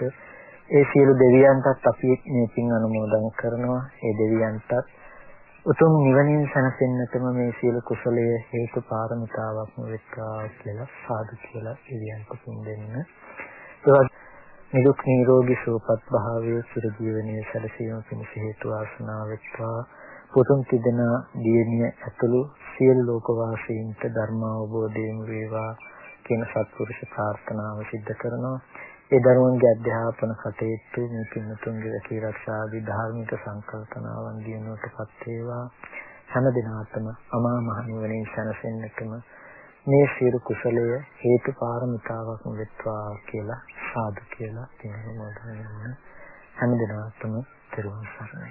ඒ සියලු දෙවියන්ටත් අපි මේ පින් අනුමෝදන් කරනවා. ඒ දෙවියන්ටත් උතුම් නිවනින් සැනසෙන්නටම මේ සියලු කුසලයේ හේතු පාරමිතාවක්ම වෙත්වා කියලා සාදු කියලා ඉරියන්ට පින් දෙන්න. ඒවත් නිදුක් නිරෝගී සුවපත් භාවයේ චිර ජීවනයේ සැලසීම පිණිස හේතු වාසනා වෙත්වා. පුතුම් තිදෙන දියණිය ඇතුළු සියලු ලෝක වාසීන්ට ධර්ම අවබෝධයෙන් වේවා කියන සත්පුරුෂ ප්‍රාර්ථනාව සිද්ධ කරනවා. ඒ දරුවන්ගේ අධ්‍යාපන කටයුතු මේ පින්නතුන්ගේ රැකී ආරක්ෂාදී ධාර්මික සංකල්පනාවන් දිනුවටපත් වේවා හැම දිනාතම අමා මහ නිවනින් සැනසෙන්නටම මේ සියලු කුසලය හේතු පාරමිතාවක් වෙත්වා කියලා සාදු කියලා කියන මොදගෙන හැම දිනාතම තෙරුවන් සරණයි